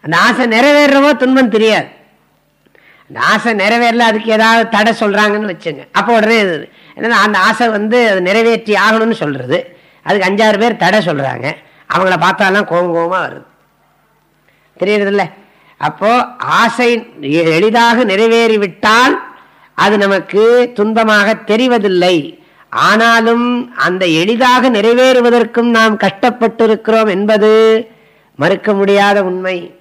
அந்த ஆசை நிறைவேறவோ துன்பம் தெரியாது. அந்த ஆசை நிறைவேறல அதுக்கு ஏதாவது தடை சொல்கிறாங்கன்னு வச்சுங்க. அப்போ உடனே என்னன்னா அந்த ஆசை வந்து அது நிறைவேற்றி ஆகணும்னு சொல்கிறது அதுக்கு அஞ்சாறு பேர் தடை சொல்கிறாங்க அவங்கள பார்த்தாலாம் கோபம் கோபமாக வருது. தெரியறதில்ல? அப்போது ஆசை எளிதாக நிறைவேறிவிட்டால் அது நமக்கு துன்பமாக தெரிவதில்லை. ஆனாலும் அந்த எளிதாக நிறைவேறுவதற்கும் நாம் கஷ்டப்பட்டிருக்கிறோம் என்பது மறுக்க முடியாத உண்மை.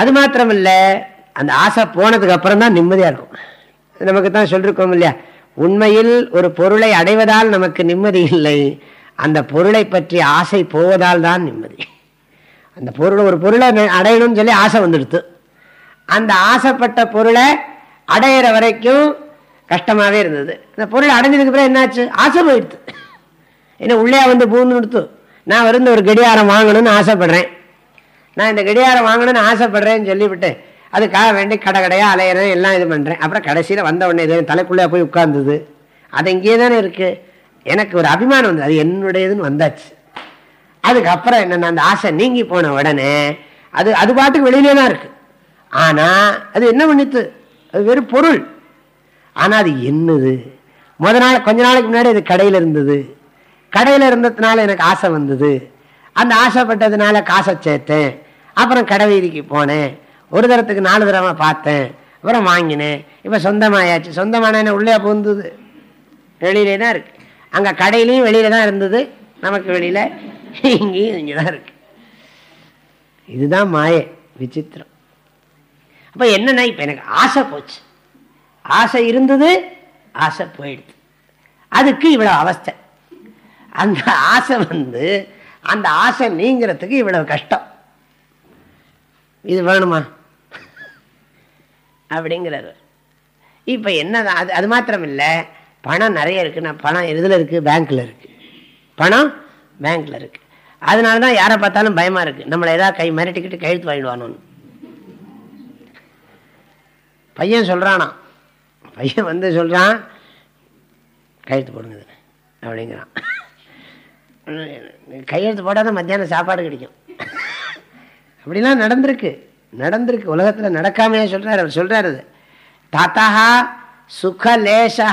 அது மாத்திரமில்ல அந்த ஆசை போனதுக்கு அப்புறம் தான் நிம்மதியாக இருக்கும். நமக்கு தான் சொல்லிருக்கோம் இல்லையா? உண்மையில் ஒரு பொருளை அடைவதால் நமக்கு நிம்மதி இல்லை. அந்த பொருளை பற்றி ஆசை போவதால் தான் நிம்மதி. அந்த பொருளை ஒரு பொருளை அடையணும்னு சொல்லி ஆசை வந்துடுத்து. அந்த ஆசைப்பட்ட பொருளை அடையிற வரைக்கும் கஷ்டமாகவே இருந்தது. அந்த பொருளை அடைஞ்சதுக்கு பிறகு என்னாச்சு? ஆசை போயிடுது என்ன உள்ளே வந்து பூந்து கொடுத்து நான் வந்து ஒரு கடியாரம் வாங்கணும்னு ஆசைப்படுறேன். நான் இந்த கடியாரம் வாங்கணும்னு ஆசைப்படுறேன்னு சொல்லிவிட்டேன் அதுக்காக வேண்டி கடை கடையாக அலையிறேன் எல்லாம் இது பண்ணுறேன் அப்புறம் கடைசியில் வந்த உடனே இது தலைக்குள்ளே போய் உட்கார்ந்தது. அது இங்கே தானே இருக்குது எனக்கு ஒரு அபிமானம் வந்து அது என்னுடையதுன்னு வந்தாச்சு. அதுக்கப்புறம் என்னென்ன அந்த ஆசை நீங்கி போன உடனே அது அது பாட்டுக்கு வெளியிலே தான் இருக்குது ஆனால் அது என்ன பண்ணித்து? அது வெறும் பொருள். ஆனால் அது என்னது? முத நாள் கொஞ்ச நாளைக்கு முன்னாடி அது கடையில் இருந்தது. கடையில் இருந்ததுனால எனக்கு ஆசை வந்தது. அந்த ஆசைப்பட்டதுனால காசை சேர்த்தேன். அப்புறம் கடை வீதிக்கு போனேன். ஒரு தரத்துக்கு நாலு தரமாக பார்த்தேன். அப்புறம் வாங்கினேன். இப்போ சொந்தமாயாச்சு. சொந்தமான உள்ளே புகுந்தது வெளியிலே தான் இருக்கு. அங்கே கடையிலையும் வெளியில தான் இருந்தது. நமக்கு வெளியில் இங்கேயும் இங்கே தான் இருக்கு. இதுதான் மாய. விசித்திரம். அப்போ என்னன்னா இப்போ எனக்கு ஆசை போச்சு. ஆசை இருந்தது ஆசை போயிடுது. அதுக்கு இவ்வளோ அவஸ்தை. அந்த ஆசை வந்து அந்த ஆசை நீங்கிறதுக்கு இவ்வளவு கஷ்டம். இது வேணுமா? அப்படிங்கிறார் இப்போ என்னதான் அது அது மாத்திரம் இல்லை பணம் நிறைய இருக்குன்னா பணம் எதில் இருக்குது பேங்க்கில் இருக்குது பணம் பேங்க்கில் இருக்குது அதனால தான் யாரை பார்த்தாலும் பயமாக இருக்குது நம்மளை ஏதாவது கை மிரட்டிக்கிட்டு கழுத்து வாங்கிடுவானோன்னு. பையன் சொல்கிறானா பையன் வந்து சொல்கிறான் கையெழுத்து போடுங்க அப்படிங்கிறான். கையெழுத்து போட்டால் மத்தியானம் சாப்பாடு கிடைக்கும். அப்படிலாம் நடந்திருக்கு. நடந்திருக்கு. உலகத்தில் நடக்காமையே சொல்கிறார் அவர் சொல்கிறார் தாத்தா சுகலேஷா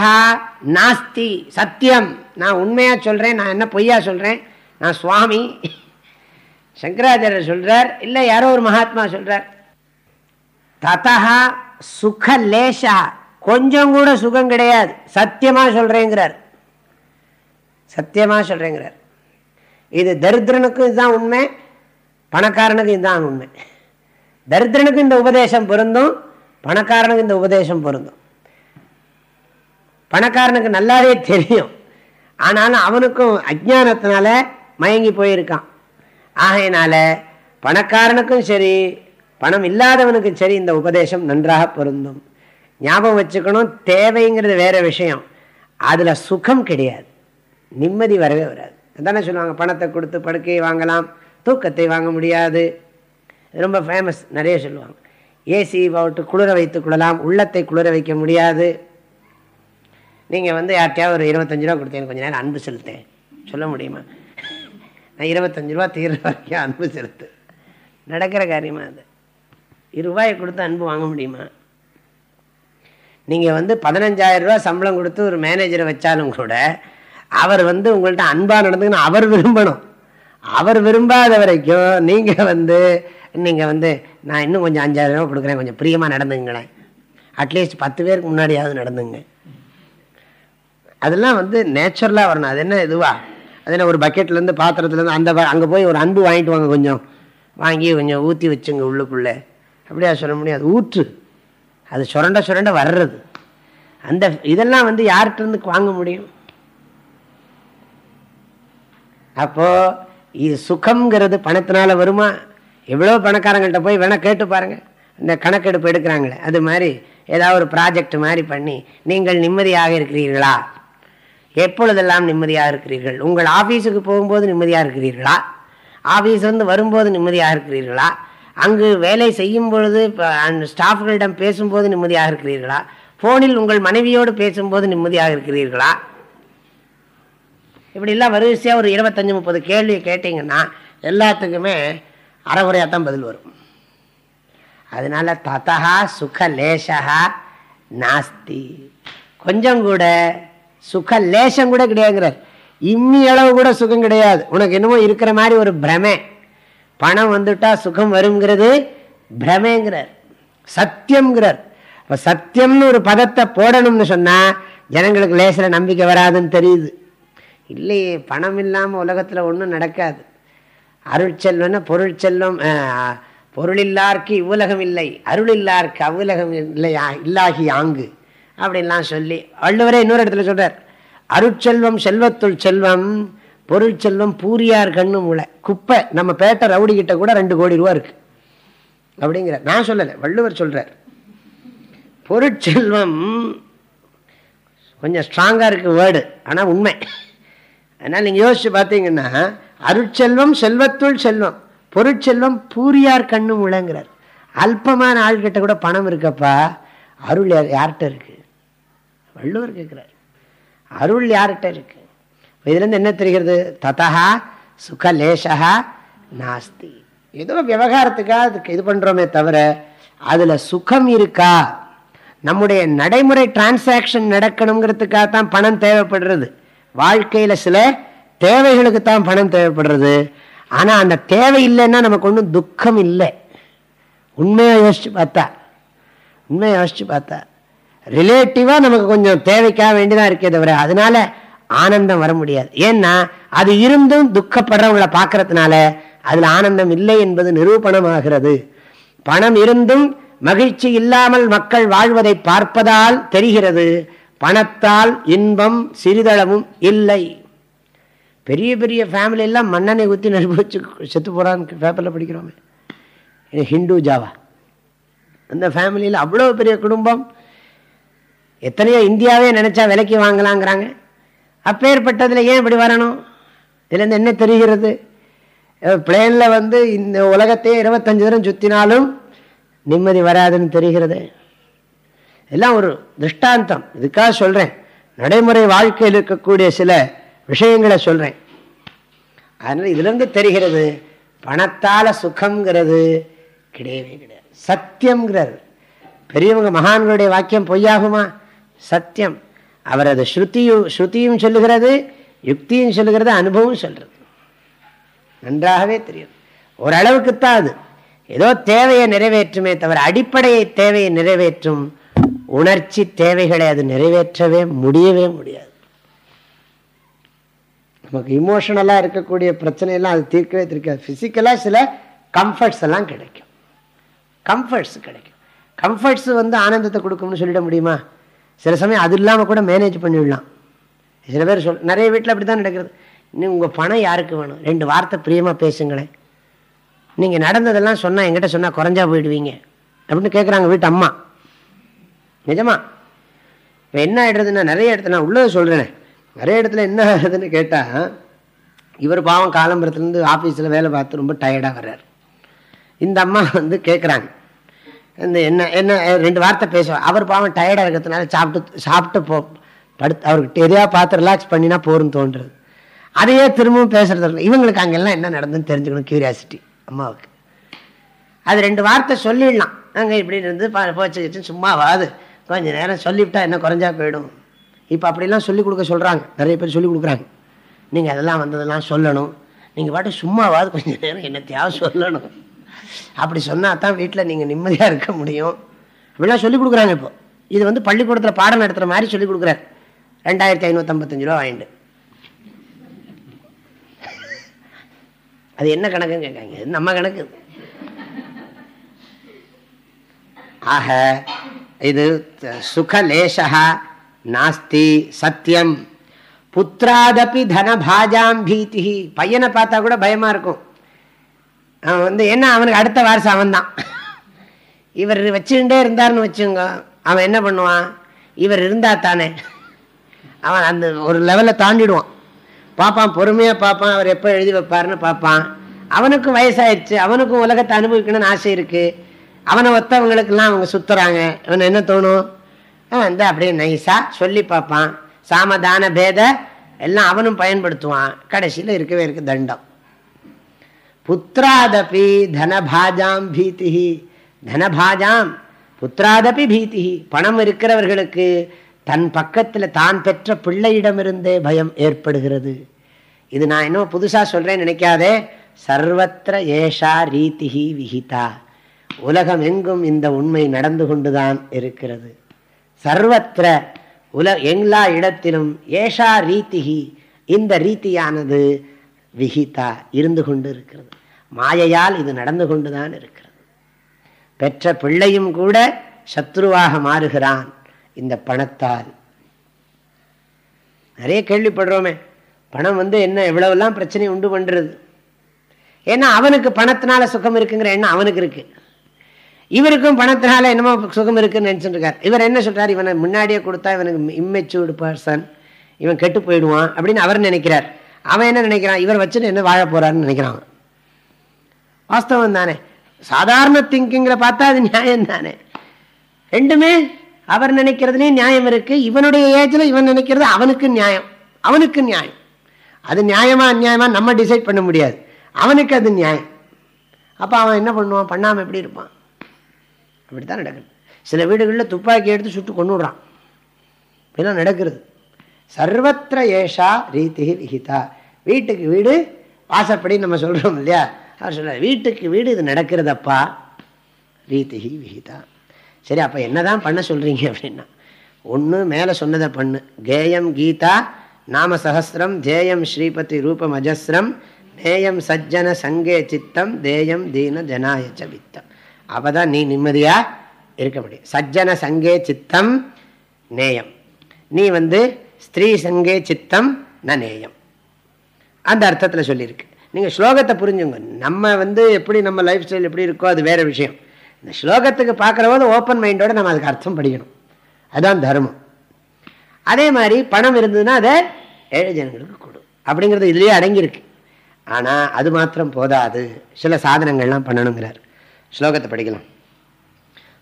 நாஸ்தி சத்தியம். நான் உண்மையாக சொல்கிறேன் நான் என்ன பொய்யா சொல்கிறேன் நான் சுவாமி. சங்கராச்சாரியர் சொல்கிறார் இல்லை யாரோ ஒரு மகாத்மா சொல்கிறார் ததா சுகலேசா கொஞ்சம் கூட சுகம் கிடையாது. சத்தியமா சொல்கிறேங்கிறார் சத்தியமா சொல்றேங்கிறார். இது தரித்திரனுக்கும் இதுதான் உண்மை பணக்காரனுக்கு இதுதான் உண்மை. தரித்திரனுக்கு இந்த உபதேசம் பொருந்தும் பணக்காரனுக்கு இந்த உபதேசம் பொருந்தும். பணக்காரனுக்கு நல்லாவே தெரியும். ஆனாலும் அவனுக்கும் அஜானத்தினால மயங்கி போயிருக்கான். ஆகையினால பணக்காரனுக்கும் சரி பணம் இல்லாதவனுக்கும் சரி இந்த உபதேசம் நன்றாக பொருந்தும். ஞாபகம் வச்சுக்கணும் தேவைங்கிறது வேற விஷயம். அதில் சுகம் கிடையாது. நிம்மதி வரவே வராது. தானே சொல்லுவாங்க பணத்தை கொடுத்து படுக்கையை வாங்கலாம் தூக்கத்தை வாங்க முடியாது. ரொம்ப ஃபேமஸ் நிறைய சொல்லுவாங்க. ஏசி போட்டு குளிர வைத்து கொள்ளலாம் உள்ளத்தை குளிர வைக்க முடியாது. நீங்கள் வந்து யார்கிட்டயாவது ஒரு இருபத்தஞ்சி ரூபா கொடுத்தேன் கொஞ்சம் நேரம் அன்பு செலுத்தேன் சொல்ல முடியுமா? நான் இருபத்தஞ்சி ரூபா தீர்ற வரைக்கும் அன்பு செலுத்து. நடக்கிற காரியமா அது. இருபாயை கொடுத்து அன்பு வாங்க முடியுமா? நீங்கள் வந்து பதினஞ்சாயிரம் ரூபா சம்பளம் கொடுத்து ஒரு மேனேஜரை வச்சாலும் கூட அவர் வந்து உங்கள்கிட்ட அன்பாக நடந்துக்கணும். அவர் விரும்பணும். அவர் விரும்பாத வரைக்கும் நீங்கள் வந்து நீங்கள் வந்து நான் இன்னும் கொஞ்சம் அஞ்சாயிரம் ரூபா கொடுக்குறேன். கொஞ்சம் பிரியமாக நடந்துங்களேன் அட்லீஸ்ட் பத்து பேருக்கு முன்னாடியாவது நடந்துங்க அதெல்லாம் வந்து நேச்சுரலாக வரணும். அது என்ன இதுவா? அது என்ன ஒரு பக்கெட்லேருந்து பாத்திரத்துலேருந்து அந்த அங்கே போய் ஒரு அன்பு வாங்கிட்டு வாங்க கொஞ்சம். வாங்கி கொஞ்சம் ஊற்றி வச்சுங்க உள்ளுக்குள்ளே. அப்படியா சொல்ல முடியும் அது ஊற்று. அது சுரண்ட சுரண்ட வர்றது. அந்த இதெல்லாம் வந்து யார்கிட்டருந்து வாங்க முடியும்? அப்போ இது சுகம்ங்கிறது பணத்தினால வருமா? எவ்வளோ பணக்காரங்கள்ட்ட போய் வேணால் கேட்டு பாருங்கள் இந்த கணக்கெடுப்பு எடுக்கிறாங்களே அது மாதிரி ஏதாவது ஒரு ப்ராஜெக்ட் மாதிரி பண்ணி நீங்கள் நிம்மதியாக இருக்கிறீர்களா? எப்பொழுதெல்லாம் நிம்மதியாக இருக்கிறீர்கள்? உங்கள் ஆஃபீஸுக்கு போகும்போது நிம்மதியாக இருக்கிறீர்களா? ஆஃபீஸ் வந்து வரும்போது நிம்மதியாக இருக்கிறீர்களா? அங்கு வேலை செய்யும் பொழுது ஸ்டாஃப்களிடம் பேசும்போது நிம்மதியாக இருக்கிறீர்களா? ஃபோனில் உங்கள் மனைவியோடு பேசும்போது நிம்மதியாக இருக்கிறீர்களா? இப்படிலாம் வரிசையாக ஒரு இருபத்தஞ்சி முப்பது கேள்வி கேட்டிங்கன்னா எல்லாத்துக்குமே அறகுறையாக தான் பதில் வரும். அதனால ததா சுக லேசா நாஸ்தி. கொஞ்சம் கூட சுக லேசம் கூட கிடையாதுங்கிறார். இம்மி அளவு கூட சுகம் கிடையாது. உனக்கு என்னமோ இருக்கிற மாதிரி ஒரு பிரமை. பணம் வந்துட்டா சுகம் வருங்கிறது பிரமேங்கிறார். சத்தியம்ங்கிறார். இப்போ சத்தியம்னு ஒரு பதத்தை போடணும்னு சொன்னால் ஜனங்களுக்கு லேசில் நம்பிக்கை வராதுன்னு தெரியுது. இல்லையே பணம் இல்லாமல் உலகத்தில் ஒன்றும் நடக்காது. அருட்செல்வன்னு பொருள் செல்வம் பொருளில்லார்க்கு இவ்வுலகம் இல்லை அருள் இல்லார்க்கு அவ்வுலகம் இல்லையா இல்லாகி ஆங்கு அப்படின்லாம் சொல்லி வள்ளுவரே இன்னொரு இடத்துல சொல்கிறார் அருட்செல்வம் செல்வத்துள் செல்வம் பொருள் செல்வம் பூரியார் கண்ணு மூளை குப்பை நம்ம பேட்டை ரவுடி கிட்ட கூட ரெண்டு கோடி ரூபா இருக்கு. அப்படிங்கிற நான் சொல்லலை வள்ளுவர் சொல்றார் பொருட்செல்வம் கொஞ்சம் ஸ்ட்ராங்காக இருக்கு வேர்டு ஆனால் உண்மை. அதனால் நீங்கள் யோசிச்சு பார்த்தீங்கன்னா அருட்செல்வம் செல்வத்துள் செல்வம் பொருட்செல்வம் பூரியார் கண்ணு முழங்கிறார் அல்பமான ஆள்கிட்ட கூட பணம் இருக்கப்பா அருள் யார்கிட்ட இருக்கு? வள்ளுவர் கேட்குறார் அருள் யார்கிட்ட இருக்கு? இதுலேருந்து என்ன தெரிகிறது? ததா சுகலேஷா நாஸ்தி. ஏதோ விவகாரத்துக்காக அதுக்கு இது பண்ணுறோமே தவிர அதில் சுகம் இருக்கா? நம்முடைய நடைமுறை டிரான்சாக்ஷன் நடக்கணுங்கிறதுக்காக தான் பணம் தேவைப்படுறது. வாழ்க்கையில் சில தேவைகளுக்கு தான் பணம் தேவைப்படுறது. ஆனால் அந்த தேவை இல்லைன்னா நமக்கு ஒன்றும் துக்கம் இல்லை. உண்மையாக யோசிச்சு பார்த்தா. உண்மையை யோசிச்சு பார்த்தா. ரிலேட்டிவாக நமக்கு கொஞ்சம் தேவைக்காக வேண்டிதான் இருக்கே தவிர அதனால ஆனந்தம் வர முடியாது. ஏன்னா அது இருந்தும் துக்கப்படுறவங்களை பார்க்கறதுனால அதில் ஆனந்தம் இல்லை என்பது நிரூபணமாகிறது. பணம் இருந்தும் மகிழ்ச்சி இல்லாமல் மக்கள் வாழ்வதை பார்ப்பதால் தெரிகிறது. பணத்தால் இன்பம் சிறிதளவும் இல்லை. பெரிய பெரிய ஃபேமிலியெல்லாம் மண்ணெண்ணை ஊற்றி நெருப்பு வச்சு செத்து போகிறான்னு பேப்பரில் படிக்கிறோமே. ஹிந்து ஜாவா. அந்த ஃபேமிலியில் அவ்வளோ பெரிய குடும்பம். எத்தனையோ இந்தியாவே நினச்சா விலைக்கு வாங்கலாங்கிறாங்க. அப்பேற்பட்டதில் ஏன் இப்படி வரணும்? இதுலேருந்து என்ன தெரிகிறது? பிளேனில் வந்து இந்த உலகத்தையே இருபத்தஞ்சு தூரம் சுற்றினாலும் நிம்மதி வராதுன்னு தெரிகிறது. எல்லாம் ஒரு திருஷ்டாந்தம். இதுக்காக சொல்கிறேன் நடைமுறை வாழ்க்கையில் இருக்கக்கூடிய சில விஷயங்களை சொல்கிறேன் அதனால் இதுலேருந்து தெரிகிறது பணத்தால் சுகங்கிறது கிடையவே கிடையாது. சத்தியம்ங்கிறது பெரியவங்க மகான்களுடைய வாக்கியம் பொய்யாகுமா? சத்தியம். அவரது ஸ்ருத்தியும் ஸ்ருதியும் ஸ்ருதியும் சொல்லுகிறது யுக்தியும் சொல்லுகிறது அனுபவம் சொல்றது. நன்றாகவே தெரியும். ஓரளவுக்குத்தான் அது. ஏதோ தேவையை நிறைவேற்றுமே தவிர அடிப்படையை தேவையை நிறைவேற்றும் உணர்ச்சி தேவைகளை அது நிறைவேற்றவே முடியவே முடியாது. நமக்கு இமோஷனலாக இருக்கக்கூடிய பிரச்சனையெல்லாம் அது தீர்க்கவே தீர்க்காது. ஃபிசிக்கலாக சில கம்ஃபர்ட்ஸ் எல்லாம் கிடைக்கும். கம்ஃபர்ட்ஸ் கிடைக்கும். கம்ஃபர்ட்ஸ் வந்து ஆனந்தத்தை கொடுக்கும்னு சொல்லிட முடியுமா? சில சமயம் அது இல்லாமல் கூட மேனேஜ் பண்ணிவிடலாம் சில பேர் சொல் நிறைய வீட்டில் அப்படி தான் நடக்கிறது. இன்னும் உங்கள் பணம் யாருக்கு வேணும்? ரெண்டு வார்த்தை பிரியமாக பேசுங்களேன். நீங்கள் நடந்ததெல்லாம் சொன்னால் எங்கிட்ட சொன்னால் குறைஞ்சா போயிடுவீங்க. அப்படின்னு கேட்குறாங்க வீட்டு அம்மா. நிஜமா? இப்போ என்ன ஆகிடுறதுன்னா நிறைய இடத்துல நான் உள்ளதை சொல்கிறேனே நிறைய இடத்துல என்ன ஆகுதுன்னு கேட்டால் இவர் பாவம் காலம்பரத்துலேருந்து ஆஃபீஸில் வேலை பார்த்து ரொம்ப டயர்டாக வர்றார். இந்த அம்மா வந்து கேட்குறாங்க இந்த என்ன என்ன ரெண்டு வார்த்தை பேசுவார் அவர் பாவம் டயர்டாக இருக்கிறதுனால சாப்பிட்டு சாப்பிட்டு போ படுத்து அவர்கிட்ட எதையாக பார்த்து ரிலாக்ஸ் பண்ணினா போரும் தோன்றுறது. அதையே திரும்பவும் பேசுறது இவங்களுக்கு அங்கெல்லாம் என்ன நடந்துன்னு தெரிஞ்சுக்கணும் கியூரியாசிட்டி அம்மாவுக்கு. அது ரெண்டு வார்த்தை சொல்லிடலாம். அங்கே இப்படி இருந்து போச்சு சும்மாவாது. கொஞ்சம் நேரம் சொல்லிவிட்டா என்ன குறைஞ்சா போயிடும். இப்போ அப்படிலாம் சொல்லிக் கொடுக்க சொல்கிறாங்க நிறைய பேர் சொல்லிக் கொடுக்குறாங்க. நீங்கள் அதெல்லாம் வந்ததெல்லாம் சொல்லணும். நீங்கள் பாட்டு சும்மாவாது கொஞ்சம் நேரம் என்னத்தையாவது சொல்லணும். அப்படி சொன்னால் தான் வீட்டில் நீங்கள் நிம்மதியாக இருக்க முடியும். அப்படிலாம் சொல்லிக் கொடுக்குறாங்க இப்போ. இது வந்து பள்ளிக்கூடத்தில் பாடம் நடத்துகிற மாதிரி சொல்லிக் கொடுக்குறாரு. ரெண்டாயிரத்தி ஐநூற்றம்பத்தஞ்சு ரூபா வாங்கிட்டு. அது என்ன கணக்குன்னு கேட்காங்க நம்ம கணக்கு. ஆக இது சுகலேசா நாஸ்தி சத்தியம் புத்திராதபி தனபாஜாம் பீதி பையனை பார்த்தா கூட பயமாக இருக்கும். அவன் வந்து என்ன அவனுக்கு அடுத்த வாரசம் அவன் தான் இவர் வச்சுக்கிட்டே இருந்தார்னு வச்சுங்க அவன் என்ன பண்ணுவான்? இவர் இருந்தா தானே. அவன் அந்த ஒரு லெவலில் தாண்டிடுவான். பார்ப்பான் பொறுமையாக பார்ப்பான் அவர் எப்போ எழுதி வைப்பாருன்னு பார்ப்பான். அவனுக்கும் வயசாயிடுச்சு. அவனுக்கும் உலகத்தை அனுபவிக்கணும்னு ஆசை இருக்குது அவனை ஒத்தவங்களுக்கெல்லாம் அவங்க சுற்றுறாங்க அவன் என்ன தோணும்? வந்து அப்படியே நைஸாக சொல்லி பார்ப்பான். சாமதான பேத எல்லாம் அவனும் பயன்படுத்துவான். கடைசியில் இருக்கவே இருக்கு தண்டம். புத்திராதபி தனபாஜாம் பீதி தனபாஜாம் புத்திராதபி பீதி பணம் இருக்கிறவர்களுக்கு தன் பக்கத்தில் தான் பெற்ற பிள்ளையிடமிருந்தே பயம் ஏற்படுகிறது. இது நான் இன்னும் புதுசாக சொல்கிறேன்னு நினைக்காதே. சர்வத்திர ஏஷா ரீதிஹி விஹிதா. உலகம் எங்கும் இந்த உண்மை நடந்து கொண்டுதான் இருக்கிறது. சர்வத்திர உல எல்லா இடத்திலும் ஏஷா ரீத்திகி இந்த ரீதியானது விகிதா இருந்து கொண்டு இருக்கிறது மாயையால் இது நடந்து கொண்டுதான் இருக்கிறது. பெற்ற பிள்ளையும் கூட சத்ருவாக மாறுகிறான் இந்த பணத்தால். நிறைய கேள்விப்படுறோமே. பணம் வந்து என்ன எவ்வளவெல்லாம் பிரச்சனை உண்டு பண்ணுறது ஏன்னா அவனுக்கு பணத்தினால சுகம் இருக்குங்கிற எண்ணம் அவனுக்கு இருக்கு. இவருக்கும் பணத்தினால என்னமோ சுகம் இருக்குன்னு நினச்சிட்டு இவர் என்ன சொல்றாரு? இவனை முன்னாடியே கொடுத்தா இவனுக்கு இம்மெச்சூர்டு பர்சன் இவன் கெட்டு போயிடுவான் அப்படின்னு அவர் நினைக்கிறார். அவன் என்ன நினைக்கிறான்? இவர் வச்சுட்டு என்ன வாழ போறாருன்னு நினைக்கிறான் வாஸ்தவம் தானே. சாதாரண திங்கிங்கிற பார்த்தா அது நியாயம் தானே. ரெண்டுமே அவர் நினைக்கிறதுலேயும் நியாயம் இருக்கு. இவனுடைய ஏஜில் இவன் நினைக்கிறது அவனுக்கு நியாயம். அவனுக்கு நியாயம். அது நியாயமா அந்நியாயமா நம்ம டிசைட் பண்ண முடியாது. அவனுக்கு அது நியாயம். அப்போ அவன் என்ன பண்ணுவான்? பண்ணாமல் எப்படி இருப்பான்? அப்படித்தான் நடக்குது. சில வீடுகளில் துப்பாக்கி எடுத்து சுட்டு கொண்டு விடுறான். இப்படிலாம் நடக்கிறது. சர்வத்திர ஏஷா ரீதி விஹிதா வீட்டுக்கு வீடு வாசப்படி நம்ம சொல்கிறோம் இல்லையா? அவர் சொல்ல வீட்டுக்கு வீடு இது நடக்கிறதப்பா? ரீதி விஹிதா சரி அப்போ என்ன தான் பண்ண சொல்கிறீங்க அப்படின்னா ஒன்று மேலே சொன்னதை பண்ணு. கேயம் கீதா நாம சகசிரம் தேயம் ஸ்ரீபதி ரூபம் அஜஸ்ரம் நேயம் சஜ்ஜன சங்கே சித்தம் தேயம் தீன ஜனாயச்ச வித்தம். அப்போ தான் நீ நிம்மதியாக இருக்க முடியும். சஜ்ஜன சங்கே சித்தம் நேயம். நீ வந்து ஸ்திரீ சங்கே சித்தம் ந நேயம். அந்த அர்த்தத்தில் சொல்லியிருக்கு. நீங்கள் ஸ்லோகத்தை புரிஞ்சுங்க. நம்ம வந்து எப்படி நம்ம லைஃப் ஸ்டைல் எப்படி இருக்கோ அது வேறு விஷயம். இந்த ஸ்லோகத்துக்கு பார்க்குற போது ஓப்பன் மைண்டோட நம்ம அதுக்கு அர்த்தம் படிக்கணும். அதுதான் தர்மம். அதே மாதிரி பணம் இருந்ததுன்னா அதை ஏழை ஜனங்களுக்கு கொடு. அப்படிங்கிறது இதுலேயே அடங்கியிருக்கு. ஆனால் அது மாத்திரம் போதாது. சில சாதனங்கள்லாம் பண்ணணுங்கிறார். ஸ்லோகத்தை படிக்கலாம்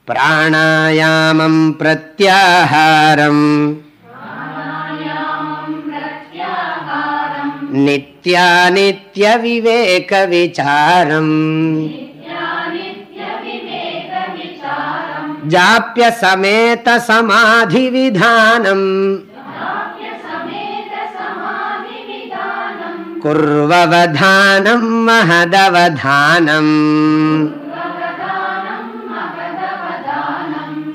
பிராணாயாமம் பிரத்யாஹாரம் नित्यानित्यविवेकविचारम् जाप्यसमेतसमाधिविधानम् कुर्ववधानं महदवधानम्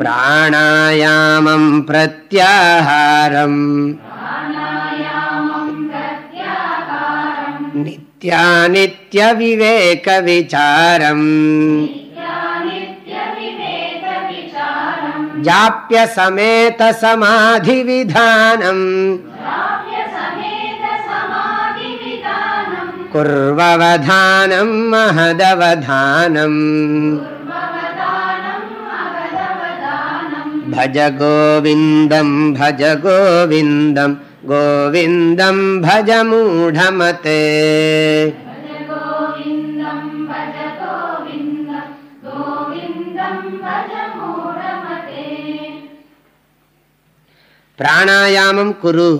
प्राणायामं प्रत्याहारम्। नित्यानित्यविवेकविचारम्। जाप्यसमेतसमाधिविधानम्। कुर्ववधानं महदवधानम् भज गोविन्दं भज गोविन्दं गोविन्दं भज मूढमते। प्राणायामं कुरु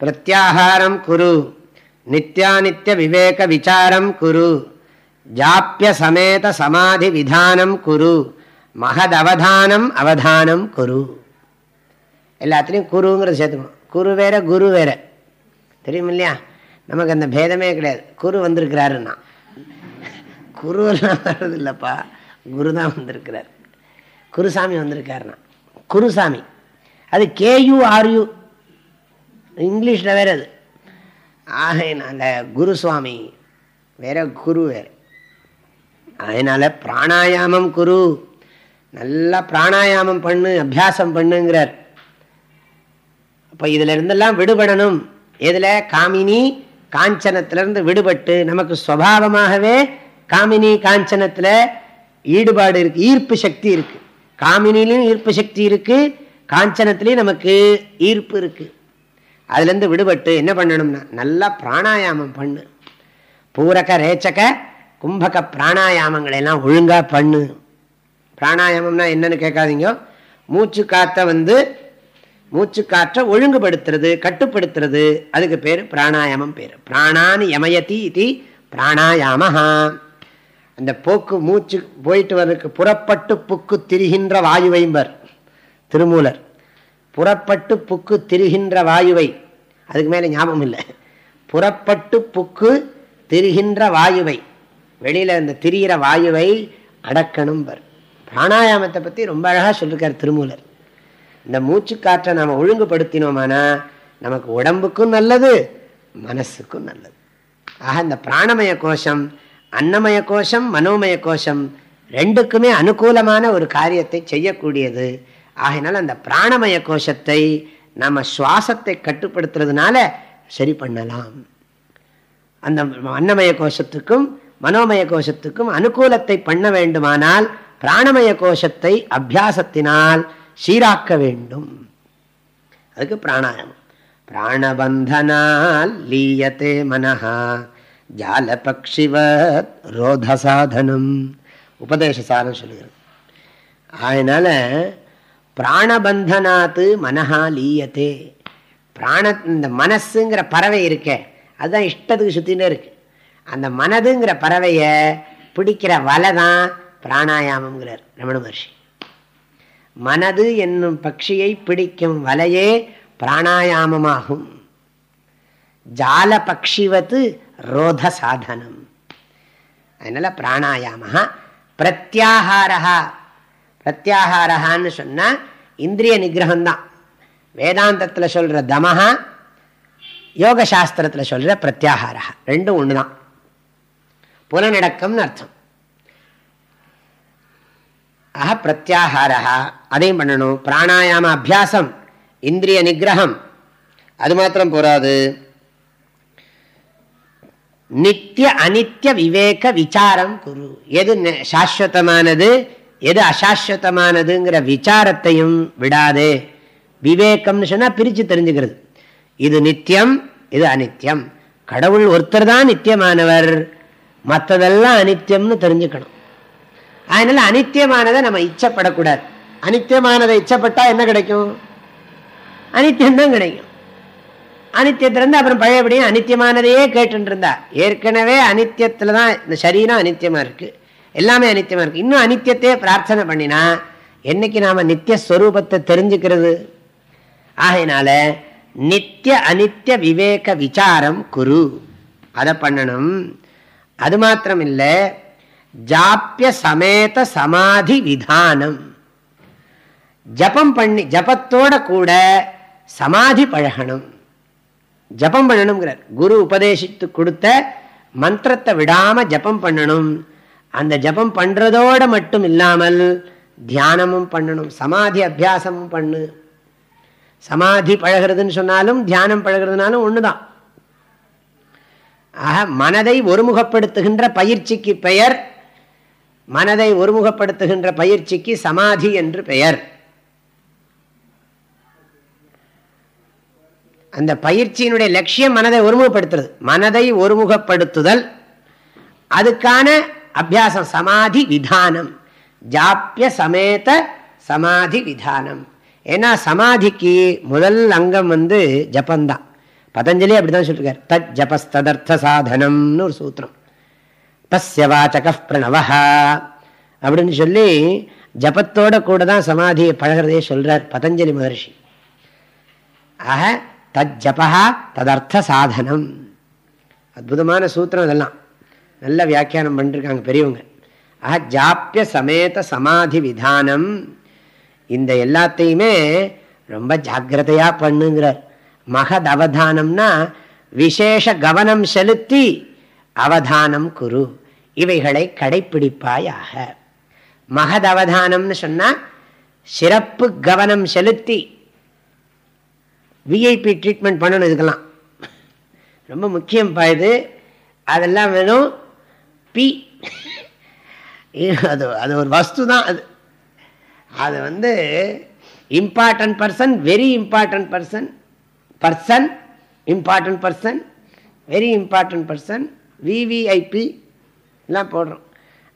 प्रत्याहारं कुरु नित्यानित्यविवेकविचारं कुरु जाप्यसमेतसमाधिविधानं कुरु। ஜாப்பிய மகத் அவதானம் அவதானம் குரு. எல்லாத்துலேயும் குருங்கிறத சேர்த்துக்கணும். குரு வேற குரு வேற. தெரியும் இல்லையா நமக்கு அந்த பேதமே கிடையாது. குரு வந்திருக்கிறாருன்னா. குருவெல்லாம் வர்றது இல்லைப்பா குரு தான் வந்திருக்கிறார். குருசாமி வந்திருக்காருன்னா. குருசாமி. அது கேயூ ஆர்யூ இங்கிலீஷில் வேற அது. ஆகையினால குருசுவாமி வேற குரு வேற. அதனால பிராணாயாமம் குரு. நல்லா பிராணாயாமம் பண்ணு அபியாசம் பண்ணுங்கிறார். அப்போ இதுல இருந்தெல்லாம் விடுபடணும். இதில் காமினி காஞ்சனத்திலேருந்து விடுபட்டு நமக்கு சுவாவமாகவே காமினி காஞ்சனத்தில் ஈடுபாடு இருக்கு ஈர்ப்பு சக்தி இருக்கு. காமினிலையும் ஈர்ப்பு சக்தி இருக்கு காஞ்சனத்துலேயும் நமக்கு ஈர்ப்பு இருக்கு. அதுலேருந்து விடுபட்டு என்ன பண்ணணும்னா நல்லா பிராணாயாமம் பண்ணு. பூரக ரேச்சக கும்பக பிராணாயாமங்களை எல்லாம் ஒழுங்காக பண்ணு. பிராணாயாமம்னா என்னன்னு கேட்காதீங்க. மூச்சு காற்றை வந்து மூச்சு காற்றை ஒழுங்குபடுத்துறது கட்டுப்படுத்துறது. அதுக்கு பேர் பிராணாயாமம் பேர். பிராணான் யமயதி இது பிராணாயாமஹா. அந்த போக்கு மூச்சு போயிட்டு வர்றதுக்கு புறப்பட்டு புக்கு திரிகின்ற வாயுவைம்பர் திருமூலர். புறப்பட்டு புக்கு திரிகின்ற வாயுவை. அதுக்கு மேலே ஞாபகம் இல்லை. புறப்பட்டு புக்கு திரிகின்ற வாயுவை. வெளியில் அந்த திரிகிற வாயுவை அடக்கணும் பர். பிராணாயாமத்தை பற்றி ரொம்ப அழகாக சொல்லியிருக்கார் திருமூலர். இந்த மூச்சு காற்றை நாம் ஒழுங்குபடுத்தினோமானா நமக்கு உடம்புக்கும் நல்லது மனசுக்கும் நல்லது. ஆக இந்த பிராணமய கோஷம் அன்னமய கோஷம் மனோமய கோஷம் ரெண்டுக்குமே அனுகூலமான ஒரு காரியத்தை செய்யக்கூடியது. ஆகினால் அந்த பிராணமய கோஷத்தை நம்ம சுவாசத்தை கட்டுப்படுத்துறதுனால சரி பண்ணலாம். அந்த அன்னமய கோஷத்துக்கும் மனோமய கோஷத்துக்கும் அனுகூலத்தை பண்ண வேண்டுமானால் பிராணமய கோஷத்தை அபியாசத்தினால் சீராக்க வேண்டும். அதுக்கு பிராணாயாமம். பிராணபந்தனால் லீயத்தே மனஹா ஜாலபக்ஷிவத் ரோதசாதனம். உபதேசசாரம் சொல்லுகிறது அதனால பிராணபந்தனாத்து மனஹா லீயத்தே பிராண இந்த மனசுங்கிற பறவை இருக்கே அதுதான் இஷ்டத்துக்கு சுற்றினே இருக்கு. அந்த மனதுங்கிற பறவையை பிடிக்கிற வலை தான் பிராணாயாமங்கிறார் ரமண மகர்ஷி. மனது என்னும் பட்சியை பிடிக்கும் வலையே பிராணாயாமமாகும். ஜால பக்ஷிவத்து ரோத சாதனம். அதனால பிராணாயாம பிரத்யாகாரா பிரத்யாகாரஹான்னு சொன்னால் இந்திரிய நிகிரகம் தான் வேதாந்தத்தில் சொல்கிற தமஹா யோகசாஸ்திரத்தில் சொல்கிற பிரத்யாகாரா ரெண்டும் ஒன்று தான் புலநடக்கம்னு அர்த்தம். ஆக பிரத்யாகாரா அதையும் பண்ணணும். பிராணாயாம அபியாசம் இந்திரிய நிகிரகம். அது மாத்திரம் போராது நித்திய அனித்ய விவேக விசாரம் குரு. எது சாஸ்வதமானது எது அசாஸ்வதமானதுங்கிற விசாரத்தையும் விடாதே. விவேகம்னு சொன்னா பிரிச்சு தெரிஞ்சுக்கிறது. இது நித்தியம் இது அனித்யம். கடவுள் ஒருத்தர் தான் நித்தியமானவர் மற்றதெல்லாம் அனித்தியம்னு தெரிஞ்சுக்கணும். அதனால அனித்தியமானதை நம்ம இச்சப்படக்கூடாது. அனித்தியமானதை இச்சப்பட்டா என்ன கிடைக்கும்? அனித்தியம்தான் கிடைக்கும். அனித்தியத்திலிருந்து அப்புறம் பழையபடியும் அனித்தியமானதையே கேட்டு இருந்தா ஏற்கனவே அனித்தியத்துல தான் இந்த சரீரம் அனித்தியமா இருக்கு. எல்லாமே அனித்தியமா இருக்கு. இன்னும் அனித்தியத்தையே பிரார்த்தனை பண்ணினா என்னைக்கு நாம நித்திய ஸ்வரூபத்தை தெரிஞ்சுக்கிறது? ஆகையினால நித்திய அனித்திய விவேக விசாரம் குரு. அதை பண்ணணும். அது மாத்திரம் இல்லை ஜாப்பிய சமேத சமாதி விதானம் ஜபம் பண்ணி ஜபத்தோட கூட சமாதி பழகணும். ஜபம் பண்ணணுங்கிறார் குரு உபதேசித்து கொடுத்த மந்திரத்தை விடாம ஜபம் பண்ணணும். அந்த ஜபம் பண்றதோட மட்டும் இல்லாமல் தியானமும் பண்ணணும். சமாதி அபியாசமும் பண்ணு. சமாதி பழகிறதுன்னு சொன்னாலும் தியானம் பழகிறதுனாலும் ஒண்ணுதான். ஆக மனதை ஒருமுகப்படுத்துகின்ற பயிற்சிக்கு பெயர் மனதை ஒருமுகப்படுத்துகின்ற பயிற்சிக்கு சமாதி என்று பெயர். அந்த பயிற்சியினுடைய லட்சியம் மனதை ஒருமுகப்படுத்துறது. மனதை ஒருமுகப்படுத்துதல் அதுக்கான அபியாசம் சமாதி விதானம். ஜாப்பிய சமேத சமாதி விதானம். ஏன்னா சமாதிக்கு முதல் அங்கம் வந்து ஜபந்தான் பதஞ்சலி அப்படிதான் சொல்லிருக்கார். தத் ஜபஸ்ததர்த்த சாதனம்னு ஒரு சூத்திரம். தஸ்ய வாச்சக பிரணவஹா அப்படின்னு சொல்லி ஜபத்தோட கூட தான் சமாதியை பழகிறதே சொல்றார் பதஞ்சலி மகர்ஷி. ஆக தத் ஜபா ததர்த்த சாதனம். அற்புதமான சூத்திரம் இதெல்லாம் நல்ல வியாக்கியானம் பண்ணிருக்காங்க பெரியவங்க. ஆக ஜாப்பிய சமேத சமாதி விதானம். இந்த எல்லாத்தையுமே ரொம்ப ஜாக்கிரதையா பண்ணுங்கிறார். மகத் அவதானம்னா விசேஷ கவனம் செலுத்தி அவதானம் குரு. இவைகளை கடைப்பிடிப்பாயாக. மகத் அவதானம்னு சிறப்பு கவனம் செலுத்தி விஐபி ட்ரீட்மெண்ட் பண்ணணும் இதுக்கெல்லாம். ரொம்ப முக்கியம் இது. அதெல்லாம் வேணும் பி அது அது ஒரு வஸ்து தான் அது. அது வந்து important person very important person person important person very important person VVIP எல்லாம் போடுறோம்.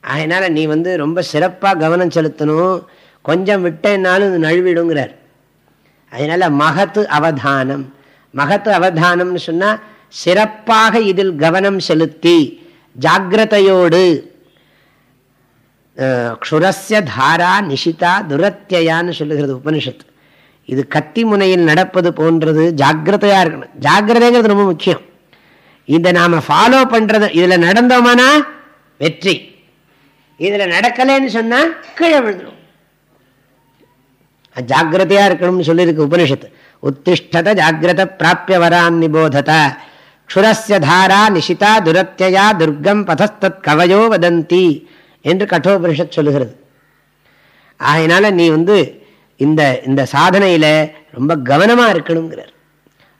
அதனால் நீ வந்து ரொம்ப சிறப்பாக கவனம் செலுத்தணும். கொஞ்சம் விட்டேன்னாலும் இது நழுவிடுங்கிறார். அதனால் மகத்து அவதானம். மகத்து அவதானம்னு சொன்னால் சிறப்பாக இதில் கவனம் செலுத்தி ஜாகிரதையோடு க்ஷுரஸ்ய தாரா நிஷிதா துரத்தியான்னு சொல்லுகிறது உபனிஷத்து. இது கத்தி முனையில் நடப்பது போன்றது ஜாகிரதையாக இருக்கணும். ஜாகிரதைங்கிறது ரொம்ப முக்கியம். இந்த நாம ஃபாலோ பண்றது இதுல நடந்தோமானா? வெற்றி. இதுல நடக்கலன்னு சொன்னா கீழே விழுந்துடும் ஜாகிரதையா இருக்கணும்னு சொல்லியிருக்கு உபனிஷத்து. உத்திஷ்டத ஜாகிரத பிராப்பிய வரான் நிபோதத. க்ஷுரஸ்ய தாரா நிஷிதா துரத்தியா துர்க்கம் பதஸ்தத் கவயோ வதந்தி என்று கட்டோபனிஷத் சொல்லுகிறது. ஆகையினால நீ வந்து இந்த இந்த சாதனையில ரொம்ப கவனமா இருக்கணுங்கிறார்.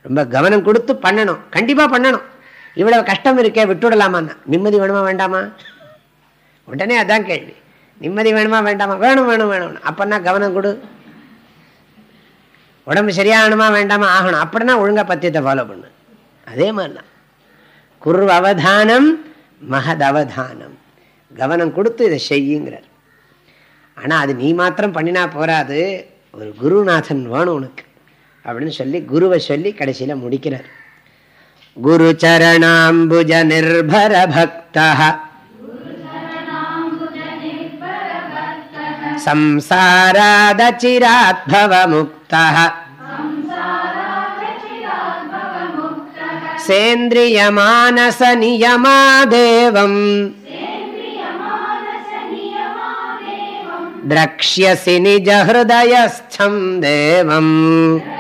ரொம்ப கவனம் கொடுத்து பண்ணணும். கண்டிப்பா பண்ணணும். இவ்வளவு கஷ்டம் இருக்கே விட்டுவிடலாமான்னா? நிம்மதி வேணுமா வேண்டாமா? உடனே அதான் கேள்வி. நிம்மதி வேணுமா வேண்டாமா? வேணும் வேணும் வேணும் அப்போன்னா கவனம் கொடு. உடம்பு சரியாகணுமா வேண்டாமா? ஆகணும். அப்படின்னா ஒழுங்கா பத்தியத்தை ஃபாலோ பண்ணு. அதே மாதிரிதான். குரு அவதானம் மகத் அவதானம். கவனம் கொடுத்து இதை செய்யுங்கிறார். ஆனால் அது நீ மாத்திரம் பண்ணினா போராது. ஒரு குருநாதன் வேணும் உனக்கு. அப்படின்னு சொல்லி குருவை சொல்லி கடைசியில் முடிக்கிறார். गुरुचरणाम्बुजनिर्भरभक्तः। संसारादचिराद्भवमुक्तः। सेन्द्रियमानस द्रक्ष्यसि निजहृदयस्थम् देवम्।